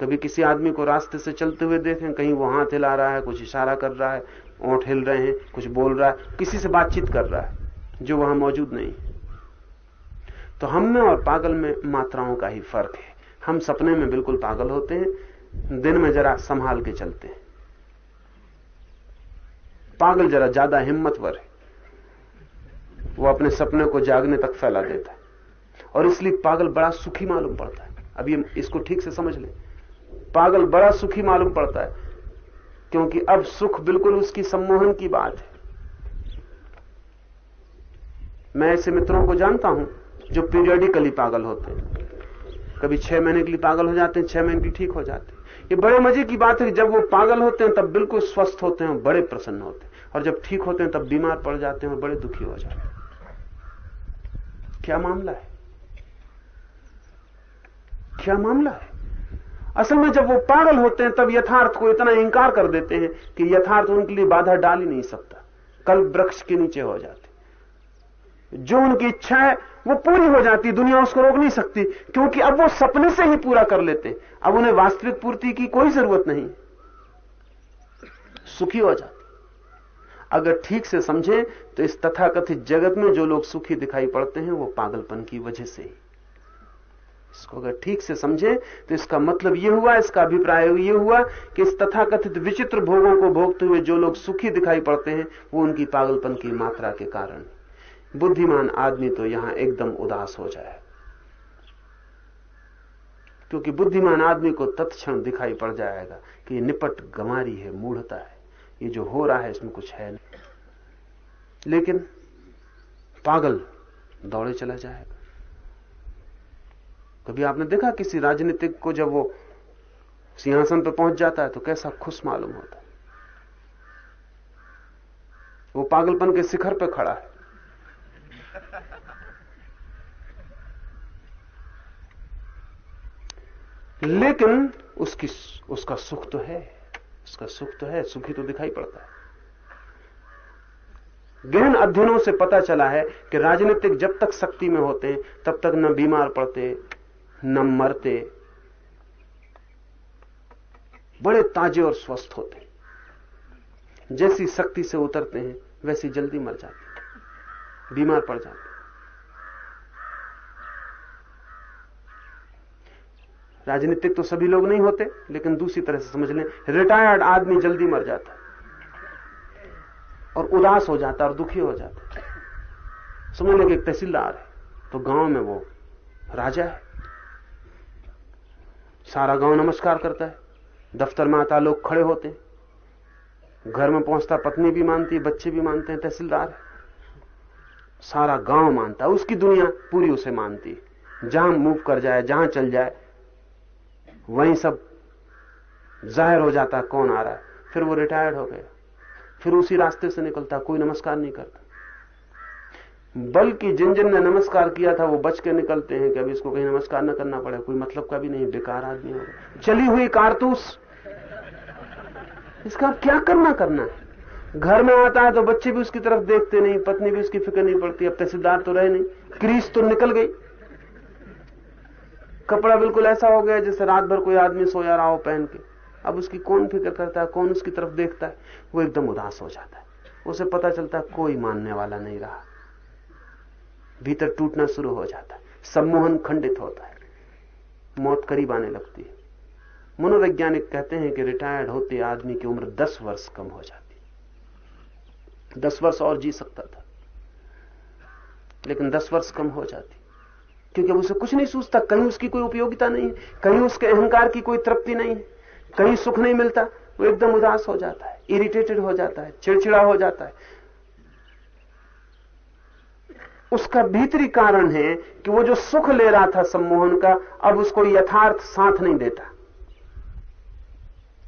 कभी किसी आदमी को रास्ते से चलते हुए देखें, कहीं वो हाथ हिला रहा है, कुछ इशारा कर रहा है, ओंठ हिल रहे हैं, कुछ बोल रहा है, किसी से बातचीत कर रहा है। जो वहाँ मौजूद नहीं। तो हम में और पागल में मात्राओं का ही फ़र्क है। हम सपने में बिल्कुल पागल होते हैं, दिन में जरा संभाल के चलते हैं। पागल जरा ज़्यादा हिम्मतवर है। वो अपने सपने को जागने तक फैला देता है। और इसलिए पागल बड़ा सुखी मालूम पड़ता है। अब ये इसको ठीक से समझ लें। पागल बड़ा सुखी मालूम पड़ता है, क्योंकि अब सुख बिल्कुल उसकी सम्मोहन की बात है। मैं ऐसे मित्रों को जानता हूँ जो पीरियडिकली पागल होते हैं। कभी छह महीने के लिए पागल हो जाते हैं, छह महीने के ठीक हो जाते हैं। ये बड़े मज़े की बात है कि जब वो पागल होते हैं, तब बिल्कुल स्वस्थ होते हैं, बड़े प्रसन्न होते हैं। और जब ठीक होते हैं, तब बीमार पड़ जाते हैं और बड़े दुखी हो जाते हैं। क्या मामला है? क्या मामला है? असल में जब वो पागल होते हैं, तब यथार्थ को इतना इंकार कर देते हैं कि यथार्थ उनके लिए बाधा डाल ही नहीं सकता। कल वृक्ष के नीचे हो जाते जो उनकी इच्छा है, वो पूरी हो जाती, दुनिया उसको रोक नहीं सकती, क्योंकि अब वो सपने से ही पूरा कर लेते। अब उन्हें वास्तविक पूर्ति की कोई ज़रूरत नहीं। सुखी हो जाते। अगर ठीक से समझें तो इस तथाकथित जगत में जो लोग सुखी दिखाई पड़ते हैं, वो पागलपन की वजह से ही। इसको अगर ठीक से समझे तो इसका मतलब यह हुआ, इसका अभिप्राय यह हुआ, कि इस तथाकथित विचित्र भोगों को भोगते हुए जो लोग सुखी दिखाई पड़ते हैं, वो उनकी पागलपन की मात्रा के कारण बुद्धिमान आदमी तो यहाँ एकदम उदास हो जाए। क्योंकि बुद्धिमान आदमी को तत्क्षण दिखाई पड़ जाएगा कि ये निपट गंवारी है, मूढ़ता है। ये जो हो रहा है, इसमें कुछ है नहीं। लेकिन पागल दौड़े चला जाएगा कभी आपने देखा किसी राजनीतिक को जब वो सिंहासन पर पहुँच जाता है तो कैसा खुश मालूम होता है? वो पागलपन के शिखर पर खड़ा है। लेकिन उसकी, उसका सुख तो है। उसका सुख तो है, सुखी तो दिखाई पड़ता है। गहन अध्ययनों से पता चला है कि राजनीतिक जब तक शक्ति में होते हैं तब तक न बीमार पड़ते, न मरते, बड़े ताजे और स्वस्थ होते। जैसी शक्ति से उतरते हैं, वैसी जल्दी मर जाते बीमार पड़ जाते राजनीतिक तो सभी लोग नहीं होते, लेकिन दूसरी तरह से समझ लें रिटायर्ड आदमी जल्दी मर जाता और उदास हो जाता और दुखी हो जाता समझ लें कि एक तहसीलदार है तो गाँव में वो राजा है। सारा गाँव नमस्कार करता है। दफ्तर में आता लोग खड़े होते घर में पहुँचता पत्नी भी मानती बच्चे भी मानते हैं, तहसीलदार सारा गाँव मानता है, उसकी दुनिया पूरी उसे मानती है। जहाँ मूव कर जाए, जहाँ चल जाए वहीं सब ज़ाहिर हो जाता कौन आ रहा है। फिर वो रिटायर्ड हो गया। फिर उसी रास्ते से निकलता कोई नमस्कार नहीं करता। बल्कि जिन जिन ने नमस्कार किया था, वो बच के निकलते हैं कि अब इसको कहीं नमस्कार न करना पड़े, कोई मतलब का भी नहीं, बेकार आदमी होगा चली हुई कारतूस। इसका क्या करना करना है? घर में आता है तो बच्चे भी उसकी तरफ़ देखते नहीं, पत्नी भी उसकी फ़िक्र नहीं पड़ती, अब तहसीलदार तो रहे नहीं, क्रीज तो निकल गई। कपड़ा बिल्कुल ऐसा हो गया जैसे रात भर कोई आदमी सोया रहा हो पहन के। अब उसकी कौन फ़िक्र करता है, कौन उसकी तरफ़ देखता है? वो एकदम उदास हो जाता है। उसे पता चलता है कोई मानने वाला नहीं रहा। भीतर टूटना शुरू हो जाता है। सम्मोहन खंडित होता है। मौत करीब आने लगती है। मनोवैज्ञानिक कहते हैं कि रिटायर्ड होते आदमी की उम्र दस वर्ष कम हो जाती दस वर्ष और जी सकता था। लेकिन दस वर्ष कम हो जाती क्योंकि उसे कुछ नहीं सूझता, कहीं उसकी कोई उपयोगिता नहीं, कहीं उसके अहंकार की कोई तृप्ति नहीं, कहीं सुख नहीं मिलता, वो एकदम उदास हो जाता है इरिटेटेड हो जाता है, चिड़चिड़ा हो जाता है। उसका भीतरी कारण है कि वो जो सुख ले रहा था सम्मोहन का, अब उसको यथार्थ साथ नहीं देता।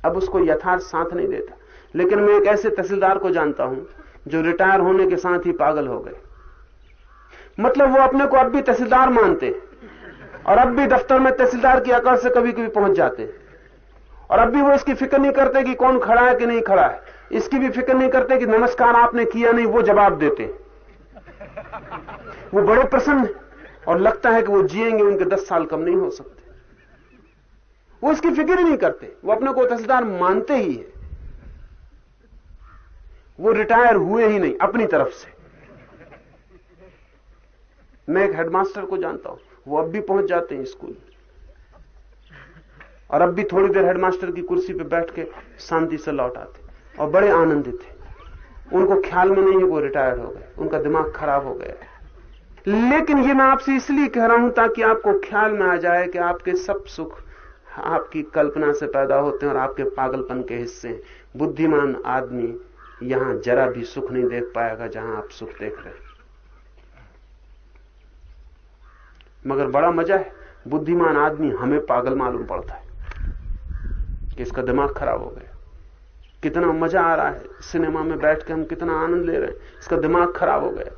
अब उसको यथार्थ साथ नहीं देता। लेकिन मैं एक ऐसे तहसीलदार को जानता हूँ, जो रिटायर होने के साथ ही पागल हो गए। मतलब वो अपने को अब भी तहसीलदार मानते। और अब भी दफ्तर में तहसीलदार की अकड़ से कभी कभी पहुँच जाते। और अब भी वो इसकी फ़िक्र नहीं करते कि कौन खड़ा है कि नहीं खड़ा है। इसकी भी फ़िक्र नहीं करते कि नमस्कार आपने किया नहीं, वो जवाब देते। वो बड़े प्रसन्न और लगता है कि वो जिएँगे, उनके दस साल कम नहीं हो सकते। वो इसकी फ़िक्र ही नहीं करते। वो अपने को तहसीलदार मानते ही है। वो रिटायर हुए ही नहीं, अपनी तरफ़ से। मैं एक हेडमास्टर को जानता हूँ। वो अब भी पहुँच जाते हैं स्कूल। और अब भी थोड़ी देर हेडमास्टर की कुर्सी पे बैठ के शांति से लौट आते और बड़े आनंदित थे। उनको ख्याल में नहीं है वो रिटायर हो गए। उनका दिमाग खराब हो गया लेकिन ये मैं आपसे इसलिए कह रहा हूँ ताकि आपको ख्याल में आ जाए कि आपके सब सुख आपकी कल्पना से पैदा होते हैं और आपके पागलपन के हिस्से बुद्धिमान आदमी यहाँ जरा भी सुख नहीं देख पाएगा जहाँ आप सुख देख रहे हैं। मगर बड़ा मज़ा है। बुद्धिमान आदमी हमें पागल मालूम पड़ता है कि इसका दिमाग खराब हो गया। कितना मज़ा आ रहा है सिनेमा में बैठ के हम कितना आनंद ले रहे हैं। इसका दिमाग खराब हो गया।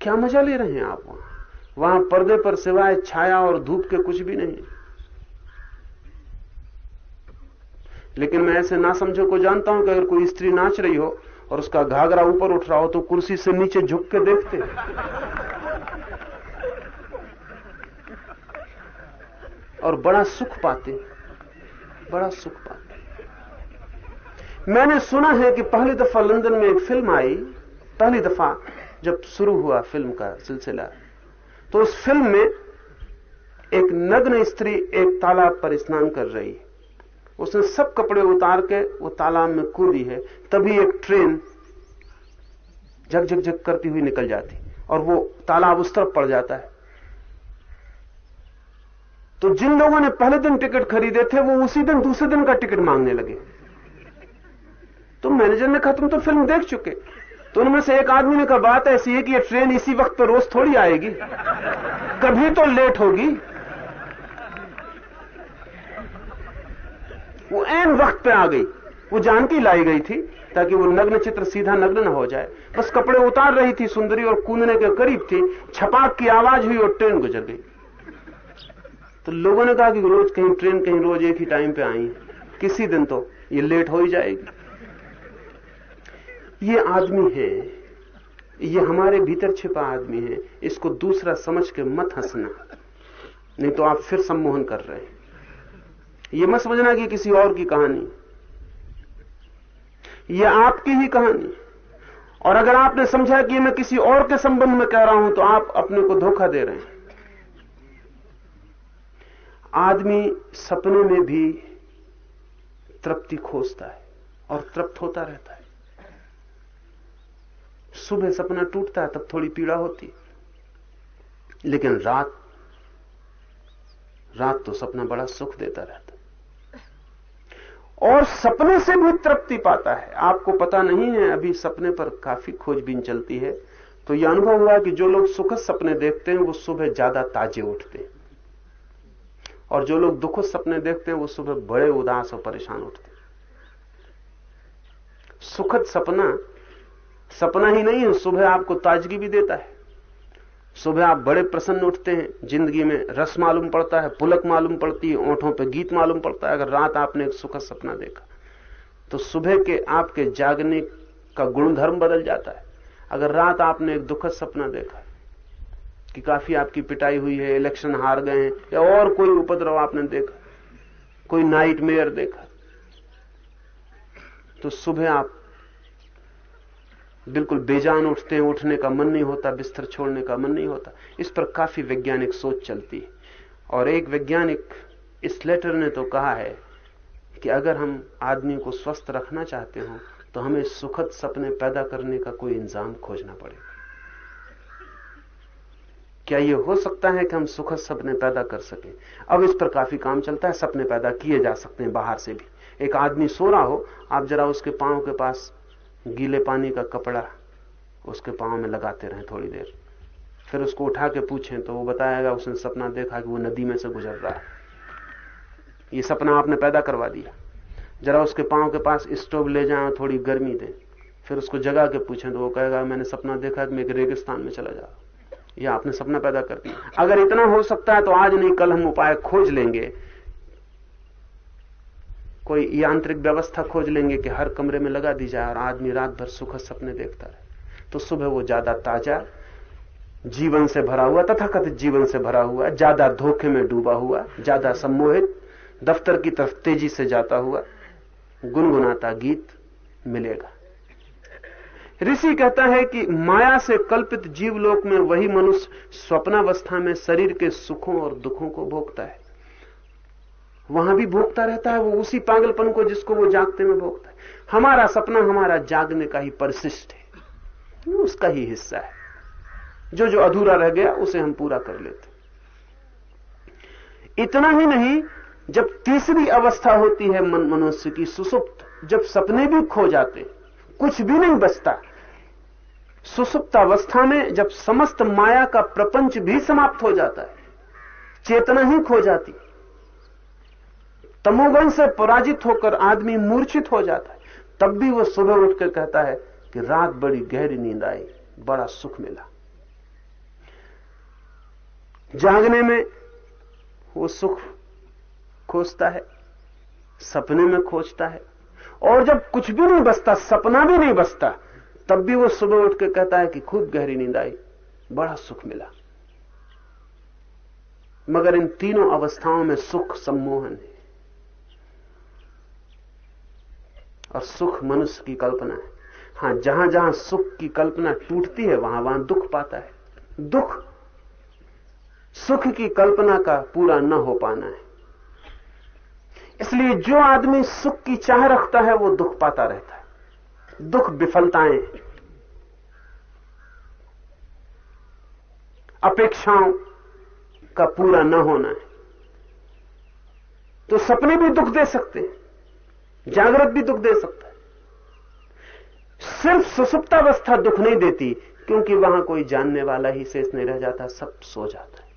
क्या मज़ा ले रहे हैं आप वहाँ? वहाँ पर्दे पर सिवाय छाया और धूप के कुछ भी नहीं। लेकिन मैं ऐसे ना समझो को जानता हूँ कि अगर कोई स्त्री नाच रही हो और उसका घाघरा ऊपर उठ रहा हो तो कुर्सी से नीचे झुक के देखते। और बड़ा सुख पाते। बड़ा सुख पाते। मैंने सुना है कि पहली दफ़ा लंदन में एक फ़िल्म आई। पहली दफ़ा जब शुरू हुआ फ़िल्म का सिलसिला तो उस फ़िल्म में एक नग्न स्त्री एक तालाब पर स्नान कर रही है। उसने सब कपड़े उतार के वो तालाब में कूदी है। तभी एक ट्रेन झक झक करती हुई निकल जाती और वो तालाब उस तरफ़ पड़ जाता है। तो जिन लोगों ने पहले दिन टिकट खरीदे थे, वो उसी दिन, दूसरे दिन का टिकट मांगने लगे। तो मैनेजर ने कहा, तुम तो फ़िल्म देख चुके। तो उनमें से एक आदमी ने कहा, बात ऐसी है कि ये ट्रेन इसी वक्त पर रोज थोड़ी आएगी। कभी तो लेट होगी। वो एन वक्त पे आ गई। वो जान की लाई गई थी, ताकि वो नग्न चित्र सीधा नग्न न हो जाए। बस कपड़े उतार रही थी सुंदरी और कूदने के करीब थी, छपाक की आवाज़ हुई और ट्रेन गुजर गई। तो लोगों ने कहा कि रोज कहीं ट्रेन, कहीं रोज एक ही टाइम पे आई। किसी दिन तो ये लेट हो ही जाएगी। ये आदमी है, ये हमारे भीतर छिपा आदमी है, इसको दूसरा समझ के मत हंसना। नहीं तो आप फिर सम्मोहन कर रहे हैं। ये मत समझना कि किसी और की कहानी। ये आपकी ही कहानी। और अगर आपने समझा कि मैं किसी और के संबंध में कह रहा हूँ तो आप अपने को धोखा दे रहे हैं। आदमी सपने में भी तृप्ति खोजता है और तृप्त होता रहता है। सुबह सपना टूटता है, तब थोड़ी पीड़ा होती है। लेकिन रात रात तो सपना बड़ा सुख देता रहता और सपने से भी तृप्ति पाता है। आपको पता नहीं है, अभी सपने पर काफ़ी खोजबीन चलती है। तो यह अनुभव हुआ कि जो लोग सुखद सपने देखते हैं, वो सुबह ज़्यादा ताजे उठते हैं। और जो लोग दुखद सपने देखते हैं, वो सुबह बड़े उदास और परेशान उठते हैं। सुखद सपना सपना ही नहीं है सुबह आपको ताजगी भी देता है। सुबह आप बड़े प्रसन्न उठते हैं, ज़िंदगी में रस मालूम पड़ता है, पुलक मालूम पड़ती है, ओंठों पे गीत मालूम पड़ता है, अगर रात आपने एक सुखद सपना देखा तो सुबह के आपके जागने का गुणधर्म बदल जाता है। अगर रात आपने एक दुखद सपना देखा कि काफ़ी आपकी पिटाई हुई है, इलेक्शन हार गए हैं, या और कोई उपद्रव आपने देखा, कोई नाइट देखा तो सुबह आप बिल्कुल बेजान उठते हैं, उठने का मन नहीं होता, बिस्तर छोड़ने का मन नहीं होता। इस पर काफ़ी वैज्ञानिक सोच चलती है। और एक वैज्ञानिक इस लेटर ने तो कहा है कि अगर हम आदमी को स्वस्थ रखना चाहते हो तो हमें सुखद सपने पैदा करने का कोई इंजाम खोजना पड़ेगा। क्या यह हो सकता है कि हम सुखद सपने पैदा कर सकें? अब इस पर काफ़ी काम चलता है, सपने पैदा किए जा सकते हैं बाहर से भी। एक आदमी सो रहा हो, आप जरा उसके पाँव के पास गीले पानी का कपड़ा उसके पाँव में लगाते रहे थोड़ी देर। फिर उसको उठा के पूछें तो वो बताएगा, उसने सपना देखा कि वो नदी में से गुजर रहा है। ये सपना आपने पैदा करवा दिया। जरा उसके पाँव के पास स्टोव ले जाए थोड़ी गर्मी दे। फिर उसको जगा के पूछें तो वो कहेगा, मैंने सपना देखा कि मैं एक रेगिस्तान में चला जा ये आपने सपना पैदा कर दिया। अगर इतना हो सकता है तो आज नहीं, कल हम उपाय खोज लेंगे। कोई यांत्रिक व्यवस्था खोज लेंगे कि हर कमरे में लगा दी जाए और आदमी रात भर सुखद सपने देखता रहे। तो सुबह वो ज़्यादा ताज़ा, जीवन से भरा हुआ तथा कथित जीवन से भरा हुआ, ज़्यादा धोखे में डूबा हुआ, ज़्यादा सम्मोहित, दफ्तर की तरफ़ तेज़ी से जाता हुआ, गुनगुनाता गीत मिलेगा। ऋषि कहता है कि माया से कल्पित जीवलोक में वही मनुष्य स्वप्नावस्था में शरीर के सुखों और दुखों को भोगता है। वहाँ भी भोगता रहता है, वो उसी पागलपन को जिसको वो जागते में भोगता है। हमारा सपना हमारा जागने का ही परिशिष्ट है। उसका ही हिस्सा है। जो जो अधूरा रह गया, उसे हम पूरा कर लेते इतना ही नहीं, जब तीसरी अवस्था होती है मन, मनुष्य की, सुसुप्त, जब सपने भी खो जाते कुछ भी नहीं बचता। सुसुप्त अवस्था में जब समस्त माया का प्रपंच भी समाप्त हो जाता है, चेतना ही खो जाती। तमोगुण से पराजित होकर आदमी मूर्छित हो जाता है। तब भी वो सुबह उठकर कहता है कि रात बड़ी गहरी नींद आई, बड़ा सुख मिला। जागने में वो सुख खोजता है, सपने में खोजता है। और जब कुछ भी नहीं बसता सपना भी नहीं बसता तब भी वो सुबह उठ के कहता है कि खूब गहरी नींद आई, बड़ा सुख मिला। मगर इन तीनों अवस्थाओं में सुख सम्मोहन है। और सुख मनुष्य की कल्पना है। हाँ, जहाँ जहाँ सुख की कल्पना टूटती है, वहाँ वहाँ दुख पाता है। दुख, सुख की कल्पना का पूरा न हो पाना है। इसलिए जो आदमी सुख की चाह रखता है, वो दुख पाता रहता है। दुख विफलताएँ, अपेक्षाओं का पूरा न होना है। तो सपने भी दुख दे सकते हैं। जागृत भी दुख दे सकता है। सिर्फ़ सुसुप्तावस्था दुख नहीं देती, क्योंकि वहाँ कोई जानने वाला ही शेष नहीं रह जाता, सब सो जाता है।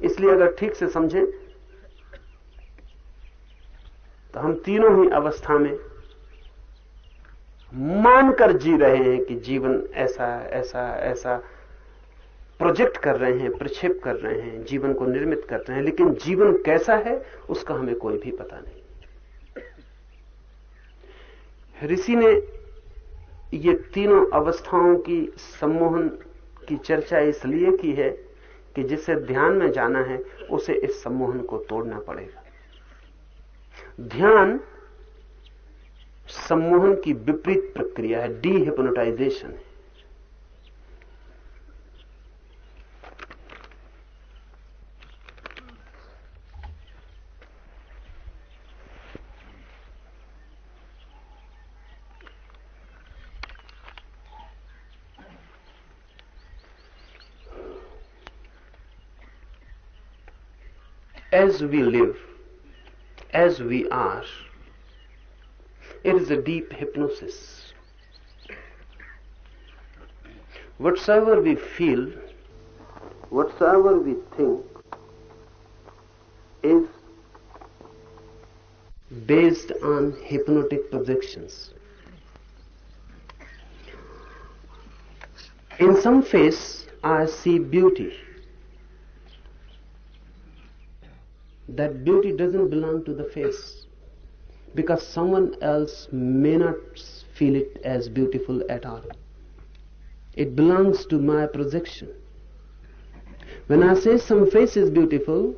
इसलिए अगर ठीक से समझें तो हम तीनों ही अवस्था में मानकर जी रहे हैं कि जीवन ऐसा ऐसा ऐसा प्रोजेक्ट कर रहे हैं, प्रक्षेप कर रहे हैं, जीवन को निर्मित कर रहे हैं, लेकिन जीवन कैसा है, उसका हमें कोई भी पता नहीं। ऋषि ने ये तीनों अवस्थाओं की सम्मोहन की चर्चा इसलिए की है कि जिसे ध्यान में जाना है, उसे इस सम्मोहन को तोड़ना पड़ेगा। ध्यान सम्मोहन की विपरीत प्रक्रिया है डी हिप्नोटाइजेशन है। As we live, as we are, it is a deep hypnosis. Whatsoever we feel, whatsoever we think, is based on hypnotic projections. In some face, I see beauty. That beauty doesn't belong to the face because someone else may not feel it as beautiful at all. It belongs to my projection. When I say some face is beautiful,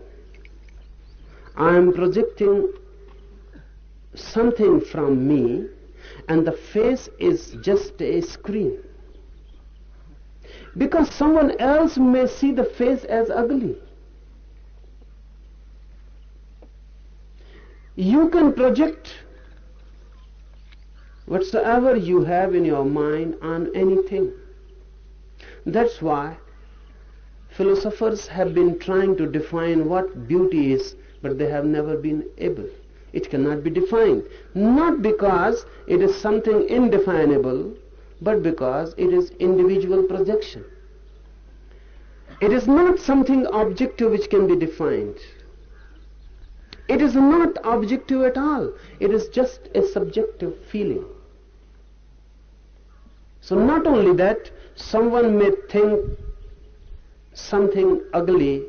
I am projecting something from me and the face is just a screen. Because someone else may see the face as ugly. You can project whatsoever you have in your mind on anything. That's why philosophers have been trying to define what beauty is, but they have never been able. It cannot be defined. Not because it is something indefinable, but because it is individual projection. It is not something objective which can be defined. It is not objective at all. It is just a subjective feeling. So not only that, someone may think something ugly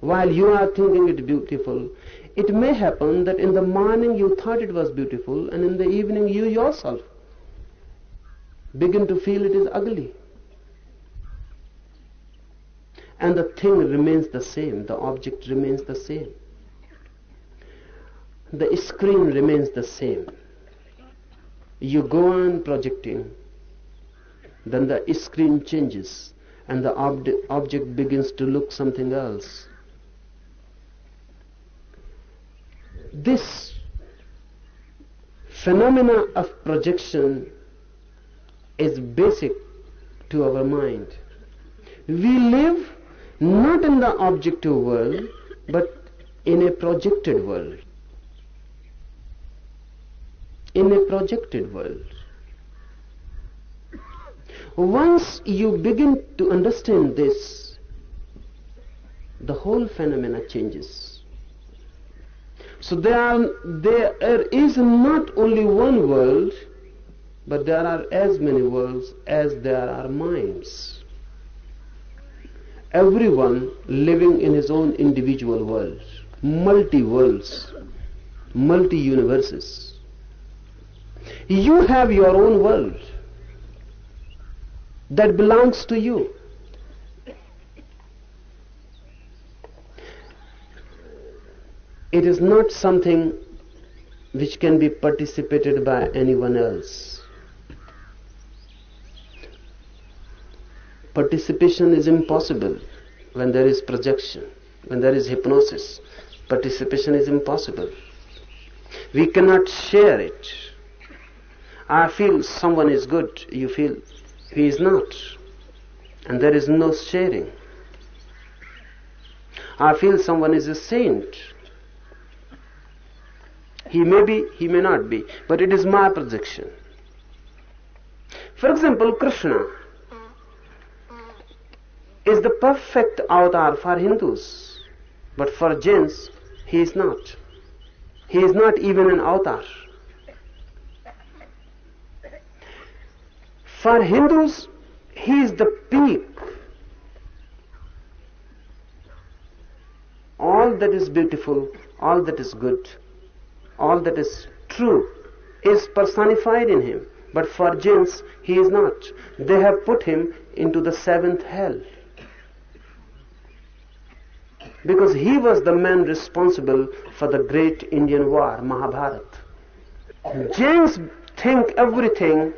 while you are thinking it beautiful. It may happen that in the morning you thought it was beautiful and in the evening you yourself begin to feel it is ugly. And the thing remains the same, the object remains the same the screen remains the same. You go on projecting, then the screen changes and the ob object begins to look something else. This phenomena of projection is basic to our mind. We live not in the objective world, but in a projected world in a projected world. Once you begin to understand this, the whole phenomena changes. So there, are, there is not only one world, but there are as many worlds as there are minds. everyone living in his own individual world, multi worlds, multi universes. You have your own world that belongs to you. It is not something which can be participated by anyone else. Participation is impossible when there is projection, when there is hypnosis. Participation is impossible. We cannot share it. I feel someone is good, you feel he is not. And there is no sharing. I feel someone is a saint. He may be, he may not be, but it is my projection. For example, Krishna is the perfect avatar for Hindus, but for Jains, he is not. He is not even an avatar. For Hindus, he is the peak. All that is beautiful, all that is good, all that is true is personified in him. But for Jains, he is not. They have put him into the seventh hell. Because he was the man responsible for the great Indian war, Mahabharata. Jains think everything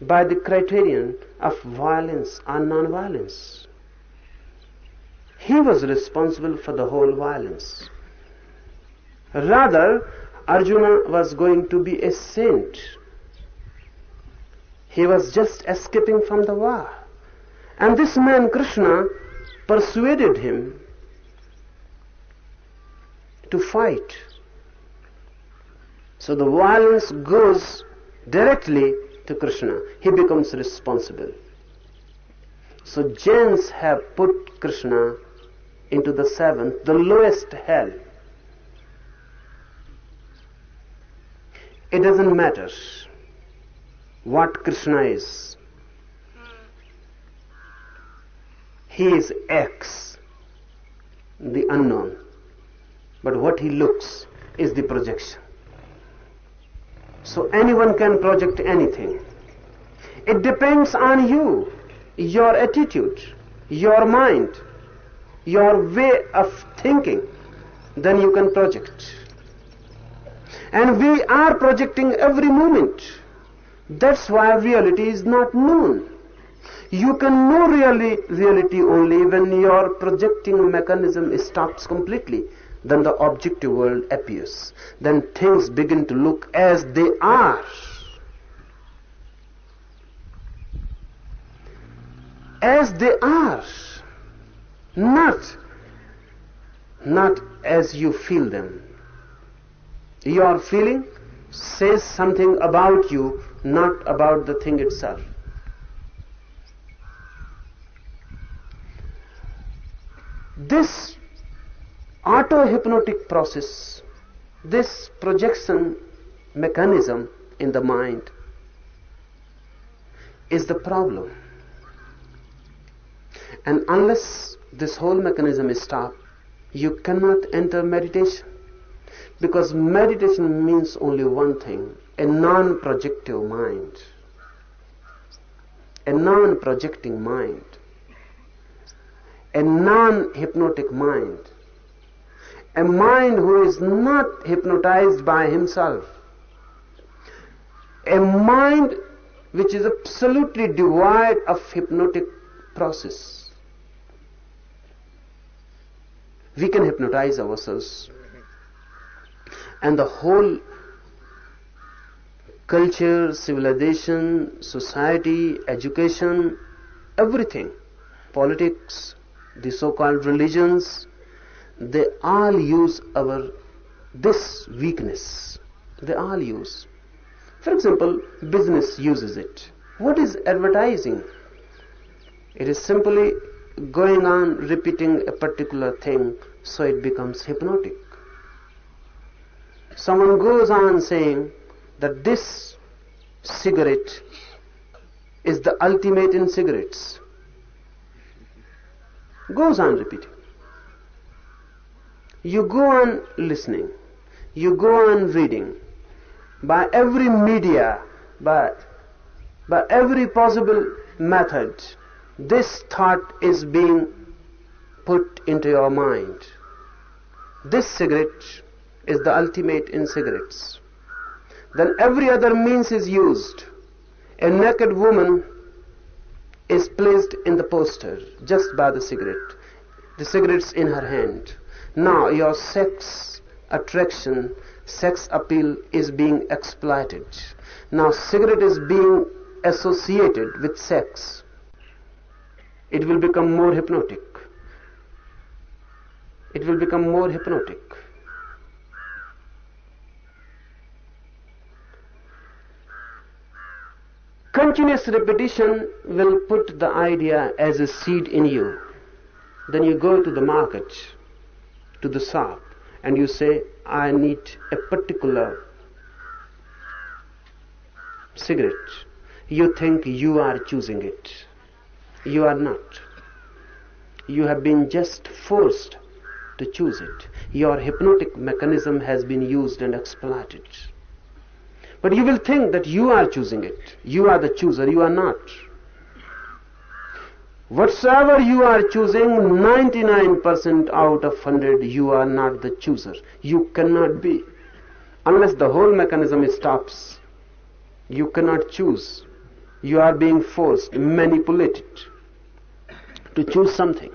by the criterion of violence or non-violence. He was responsible for the whole violence. Rather, Arjuna was going to be a saint. He was just escaping from the war. And this man, Krishna, persuaded him to fight. So the violence goes directly to Krishna. He becomes responsible. So Jains have put Krishna into the seventh, the lowest hell. It doesn't matter what Krishna is. He is X, the unknown. But what he looks is the projection. So anyone can project anything. It depends on you, your attitude, your mind, your way of thinking. Then you can project. And we are projecting every moment. That's why reality is not known. You can know really, reality only when your projecting mechanism stops completely. Then the objective world appears. Then things begin to look as they are. As they are. Not, not as you feel them. Your feeling says something about you, not about the thing itself. This auto-hypnotic process, this projection mechanism in the mind is the problem. And unless this whole mechanism is stopped, you cannot enter meditation. Because meditation means only one thing, a non-projective mind. A non-projecting mind. A non-hypnotic mind a mind who is not hypnotized by himself, a mind which is absolutely devoid of hypnotic process. We can hypnotize ourselves, and the whole culture, civilization, society, education, everything, politics, the so-called religions, they all use our this weakness. They all use. For example business uses it. What is advertising? It is simply going on repeating a particular thing so it becomes hypnotic. Someone goes on saying that this cigarette is the ultimate in cigarettes. Goes on repeating. You go on listening, you go on reading, by every media, by, by every possible method, this thought is being put into your mind. This cigarette is the ultimate in cigarettes. Then every other means is used. A naked woman is placed in the poster just by the cigarette. The cigarette's in her hand. Now your sex attraction, sex appeal is being exploited. Now cigarette is being associated with sex. It will become more hypnotic. It will become more hypnotic. Continuous repetition will put the idea as a seed in you. Then you go to the market, to the shop, and you say, I need a particular cigarette. You think you are choosing it. You are not. You have been just forced to choose it. Your hypnotic mechanism has been used and exploited. But you will think that you are choosing it. You are the chooser. You are not. Whatsoever you are choosing, 99% out of 100, you are not the chooser. You cannot be. Unless the whole mechanism stops, you cannot choose. You are being forced, manipulated to choose something.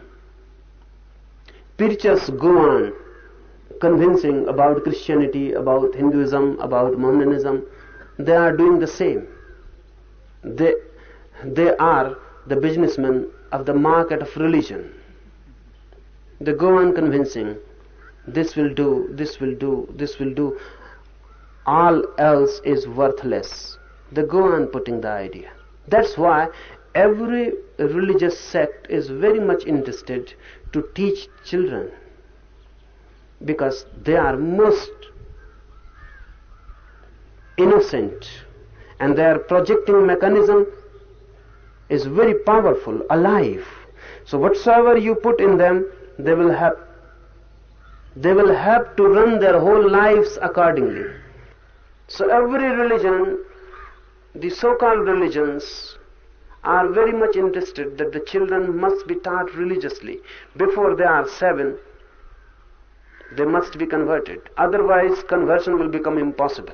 Preachers go on convincing about Christianity, about Hinduism, about Mohammedanism, they are doing the same. They, they are the businessmen of the market of religion. They go on convincing this will do, this will do, this will do. All else is worthless. They go on putting the idea. That's why every religious sect is very much interested to teach children because they are most innocent and their projecting mechanism is very powerful, alive. So whatsoever you put in them, they will have they will have to run their whole lives accordingly. So every religion, the so-called religions, are very much interested that the children must be taught religiously. Before they are seven, they must be converted. Otherwise, conversion will become impossible.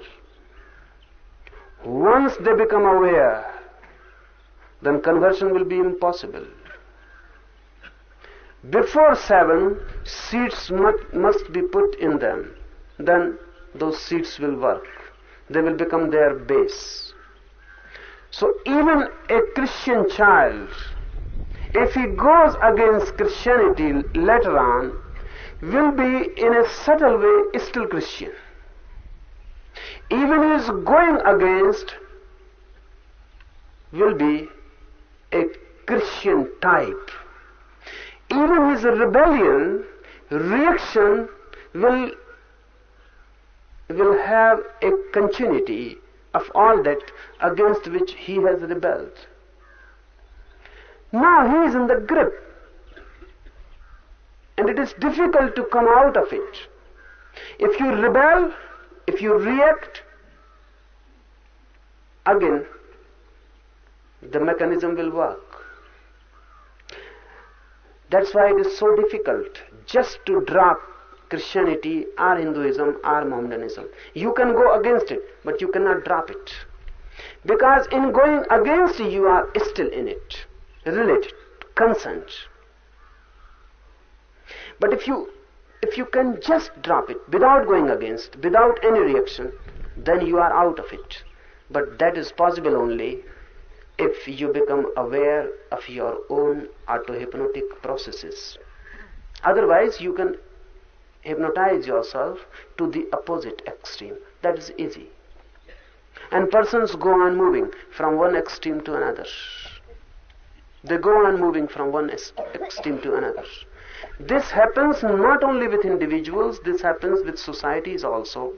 Once they become aware, then conversion will be impossible. Before seven, seeds must be put in them. Then those seeds will work. They will become their base. So even a Christian child, if he goes against Christianity later on, will be in a subtle way still Christian even his going against will be a Christian type. Even his rebellion, reaction will, will have a continuity of all that against which he has rebelled. Now he is in the grip. And it is difficult to come out of it. If you rebel, if you react, again, the mechanism will work. That's why it is so difficult just to drop Christianity or Hinduism or Mohammedanism. You can go against it, but you cannot drop it. Because in going against you are still in it, related, consent. But if you if you can just drop it without going against, without any reaction, then you are out of it. But that is possible only if you become aware of your own auto-hypnotic processes. Otherwise, you can hypnotize yourself to the opposite extreme. That is easy. And persons go on moving from one extreme to another. They go on moving from one extreme to another. This happens not only with individuals, this happens with societies also.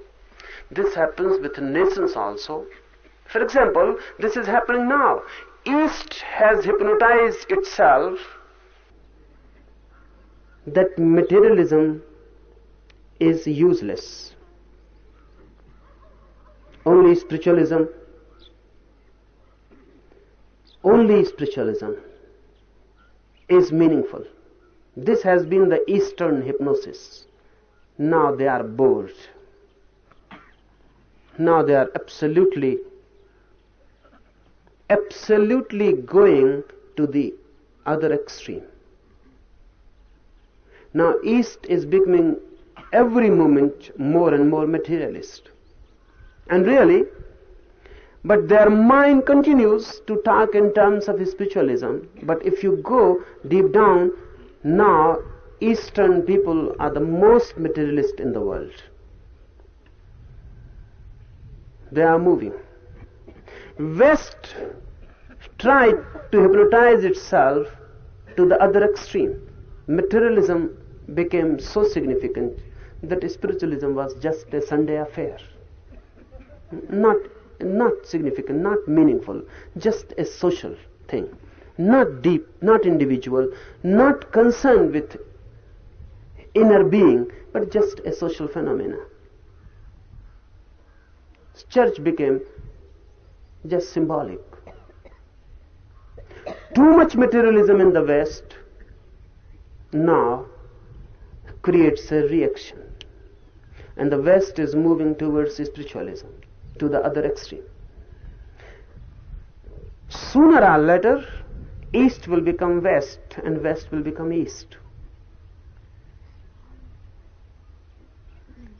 This happens with nations also. For example, this is happening now. East has hypnotized itself that materialism is useless. Only spiritualism, only spiritualism is meaningful. This has been the Eastern hypnosis. Now they are bored. Now they are absolutely, absolutely going to the other extreme. Now East is becoming every moment more and more materialist. And really, but their mind continues to talk in terms of spiritualism. But if you go deep down, now Eastern people are the most materialist in the world. They are moving. West tried to hypnotize itself to the other extreme. Materialism became so significant that spiritualism was just a Sunday affair. Not, not significant, not meaningful, just a social thing. Not deep, not individual, not concerned with inner being, but just a social phenomena. Church became just symbolic. Too much materialism in the West now creates a reaction. And the West is moving towards spiritualism, to the other extreme. Sooner or later, East will become West and West will become East.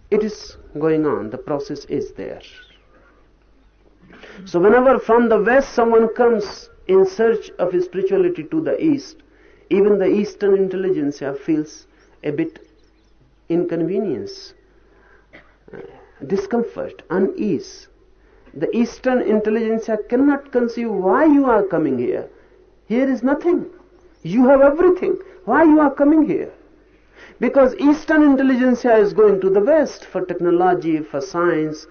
It is going on, the process is there. So, whenever from the West someone comes in search of spirituality to the East, even the Eastern intelligentsia feels a bit inconvenience, uh, discomfort, unease. The Eastern intelligentsia cannot conceive why you are coming here. Here is nothing. You have everything. Why you are coming here? Because Eastern intelligentsia is going to the West for technology, for science,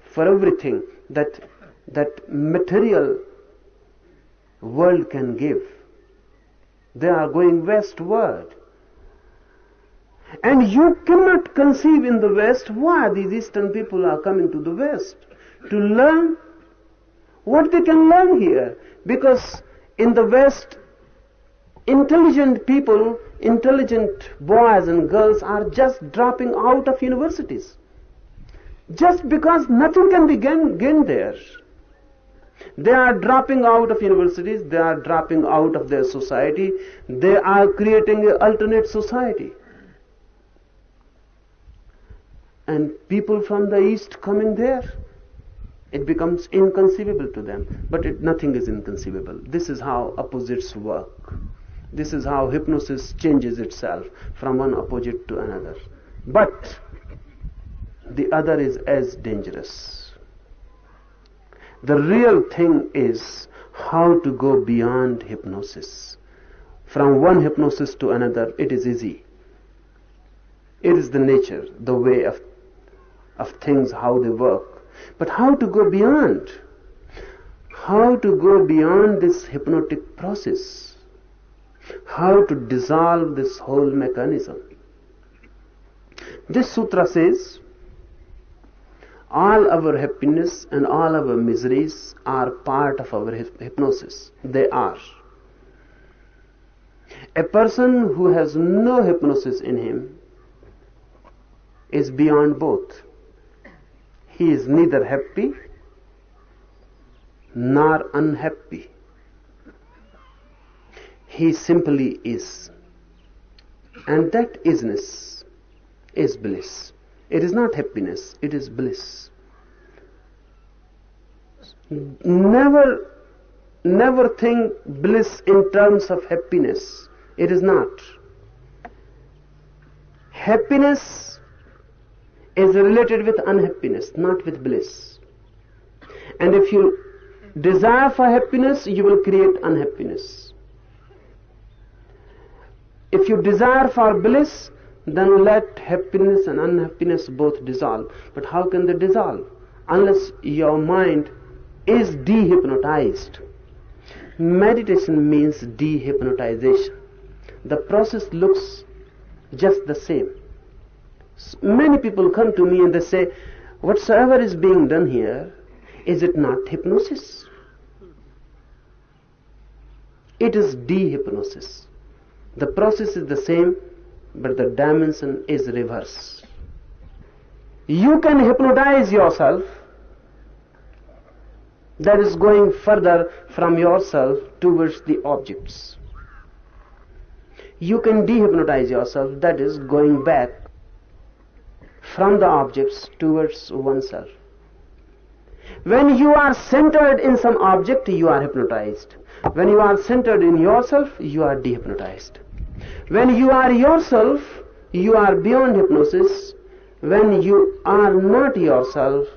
for everything that that material world can give. They are going westward. And you cannot conceive in the West why these Eastern people are coming to the West to learn what they can learn here. Because in the West, intelligent people, intelligent boys and girls are just dropping out of universities. Just because nothing can be gained, there. They are dropping out of universities, they are dropping out of their society, they are creating an alternate society. And people from the east coming there, it becomes inconceivable to them. But it, nothing is inconceivable. This is how opposites work. This is how hypnosis changes itself from one opposite to another. But the other is as dangerous. The real thing is how to go beyond hypnosis. From one hypnosis to another, it is easy. It is the nature, the way of, of things, how they work. But how to go beyond? How to go beyond this hypnotic process? How to dissolve this whole mechanism? This sutra says, all our happiness and all our miseries are part of our hypnosis. They are. A person who has no hypnosis in him is beyond both. He is neither happy nor unhappy. He simply is. And that isness is bliss. It is not happiness, it is bliss. Never, never think bliss in terms of happiness. It is not. Happiness is related with unhappiness, not with bliss. And if you desire for happiness, you will create unhappiness. If you desire for bliss, then let happiness and unhappiness both dissolve. But how can they dissolve? Unless your mind is dehypnotized. Meditation means dehypnotization. The process looks just the same. Many people come to me and they say, whatsoever is being done here, is it not hypnosis? It is de-hypnosis. The process is the same, but the dimension is reverse. You can hypnotize yourself that is going further from yourself towards the objects. You can dehypnotize yourself that is going back from the objects towards oneself. When you are centered in some object, you are hypnotized. When you are centered in yourself, you are dehypnotized. When you are yourself, you are beyond hypnosis. When you are not yourself,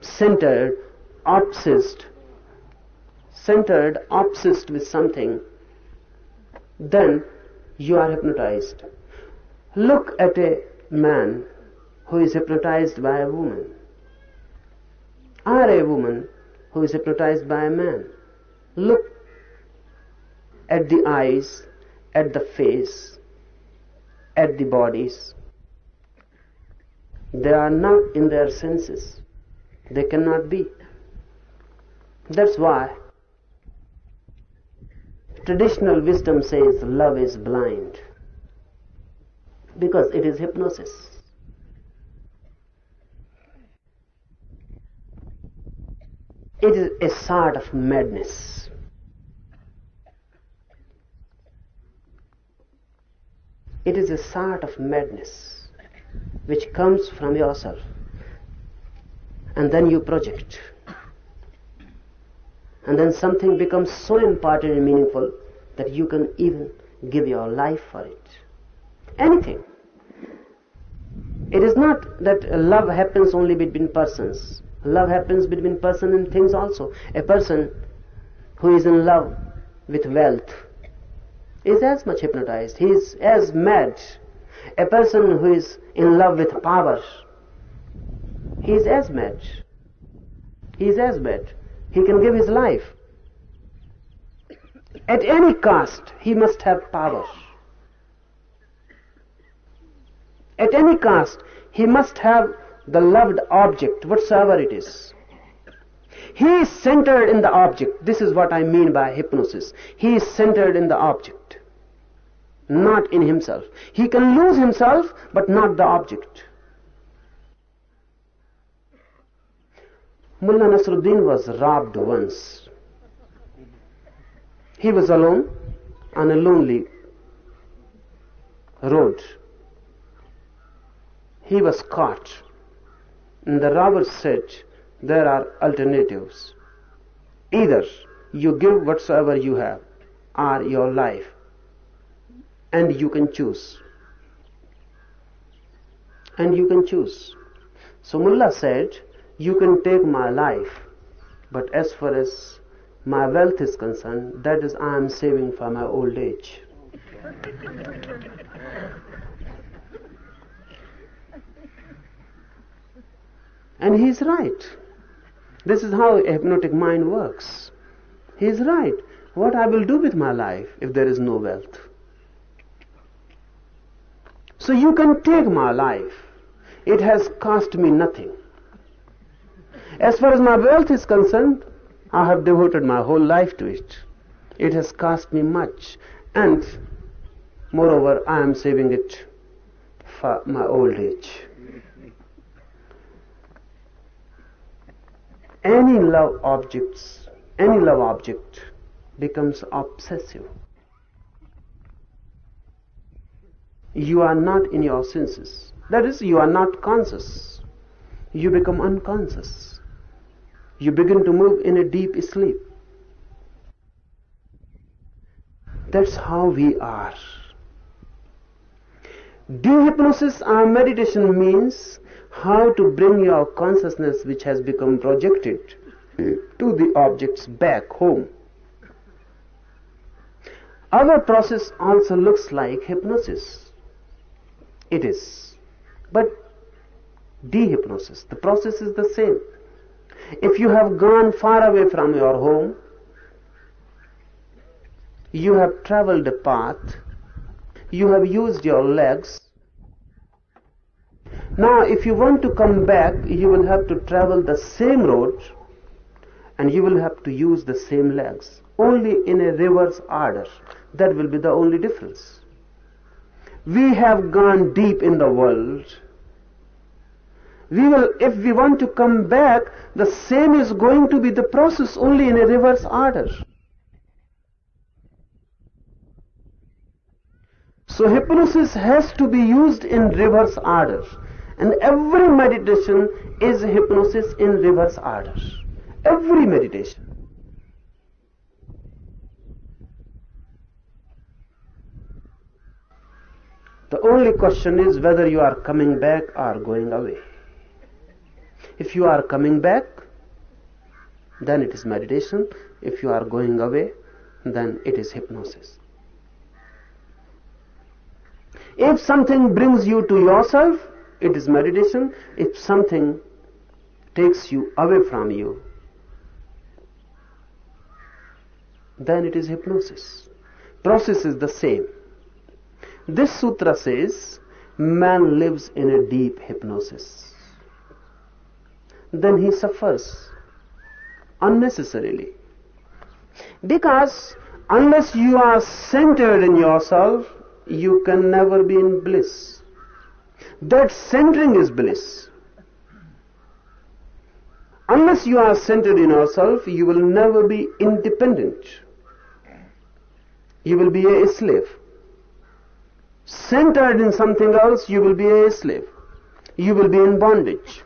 centered, obsessed, centered, obsessed with something, then you are hypnotized. Look at a man who is hypnotized by a woman, or a woman who is hypnotized by a man. Look at the eyes, at the face, at the bodies. They are not in their senses. They cannot be. That's why traditional wisdom says love is blind. Because it is hypnosis. It is a sort of madness. It is a sort of madness which comes from yourself and then you project. And then something becomes so important and meaningful that you can even give your life for it. Anything. It is not that love happens only between persons. Love happens between person and things also. A person who is in love with wealth is as much hypnotized. He is as mad. A person who is in love with power, he is as mad. He is as mad. He can give his life. At any cost, he must have power. At any cost, he must have the loved object, whatsoever it is. He is centered in the object. This is what I mean by hypnosis. He is centered in the object, not in himself. He can lose himself, but not the object. Mullah Nasruddin was robbed once. He was alone on a lonely road. He was caught. And the robbers said, there are alternatives. Either you give whatsoever you have or your life and you can choose. And you can choose. So Mullah said, you can take my life, but as far as my wealth is concerned, that is I am saving for my old age. and he is right. This is how a hypnotic mind works. He is right. What I will do with my life if there is no wealth? So you can take my life. It has cost me nothing. As far as my wealth is concerned, I have devoted my whole life to it. It has cost me much. And moreover, I am saving it for my old age. Any love objects, any love object becomes obsessive. You are not in your senses. That is, you are not conscious. You become unconscious. You begin to move in a deep sleep. That's how we are. Dehypnosis or meditation means how to bring your consciousness which has become projected to the objects back home. Our process also looks like hypnosis. It is. But dehypnosis, the process is the same. If you have gone far away from your home, you have traveled a path, you have used your legs. Now, if you want to come back, you will have to travel the same road and you will have to use the same legs, only in a reverse order. That will be the only difference. We have gone deep in the world. We will, if we want to come back, the same is going to be the process only in a reverse order. So hypnosis has to be used in reverse order. And every meditation is hypnosis in reverse order. Every meditation. Only question is whether you are coming back or going away. If you are coming back, then it is meditation. If you are going away, then it is hypnosis. If something brings you to yourself, it is meditation. If something takes you away from you, then it is hypnosis. Process is the same. This sutra says man lives in a deep hypnosis. Then he suffers unnecessarily. Because unless you are centered in yourself, you can never be in bliss. That centering is bliss. Unless you are centered in yourself, you will never be independent. You will be a slave. Centered in something else, you will be a slave. You will be in bondage.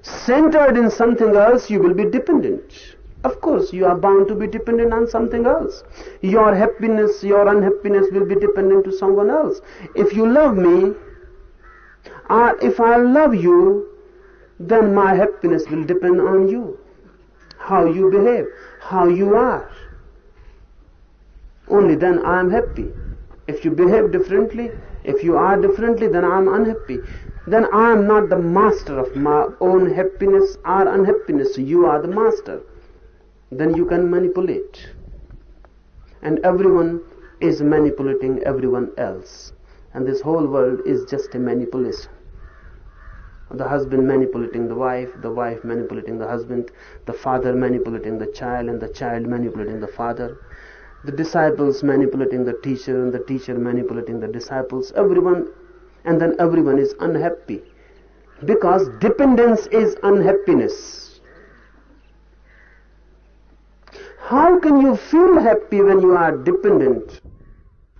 Centered in something else, you will be dependent. Of course, you are bound to be dependent on something else. Your happiness, your unhappiness will be dependent to someone else. If you love me, or if I love you, then my happiness will depend on you. How you behave, how you are. Only then I am happy. If you behave differently, if you are differently, then I am unhappy. Then I am not the master of my own happiness or unhappiness. You are the master then you can manipulate. And everyone is manipulating everyone else. And this whole world is just a manipulation. The husband manipulating the wife, the wife manipulating the husband, the father manipulating the child, and the child manipulating the father, the disciples manipulating the teacher, and the teacher manipulating the disciples, everyone, and then everyone is unhappy. Because dependence is unhappiness. How can you feel happy when you are dependent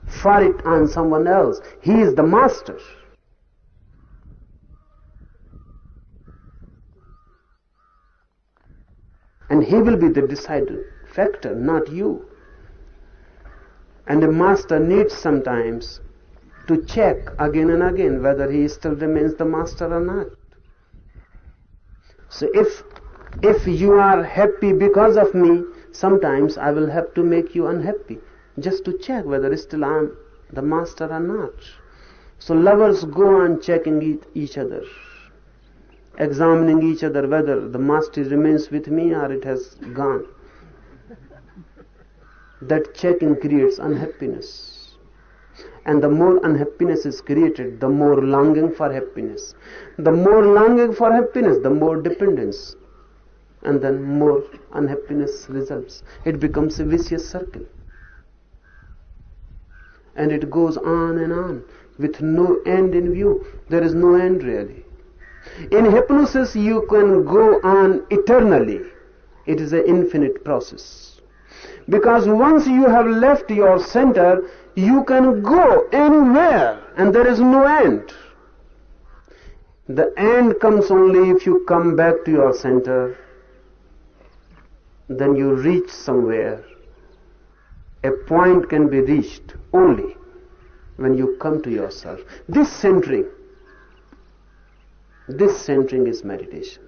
for it on someone else? He is the master. And he will be the deciding factor, not you. And the master needs sometimes to check again and again whether he still remains the master or not. So if if you are happy because of me, sometimes I will have to make you unhappy just to check whether still I am the master or not. So lovers go on checking each other, examining each other whether the master remains with me or it has gone. That checking creates unhappiness. And the more unhappiness is created, the more longing for happiness. The more longing for happiness, the more dependence and then more unhappiness results. It becomes a vicious circle. And it goes on and on with no end in view. There is no end really. In hypnosis, you can go on eternally. It is an infinite process. Because once you have left your center, you can go anywhere and there is no end. The end comes only if you come back to your center then you reach somewhere. A point can be reached only when you come to yourself. This centering, this centering is meditation.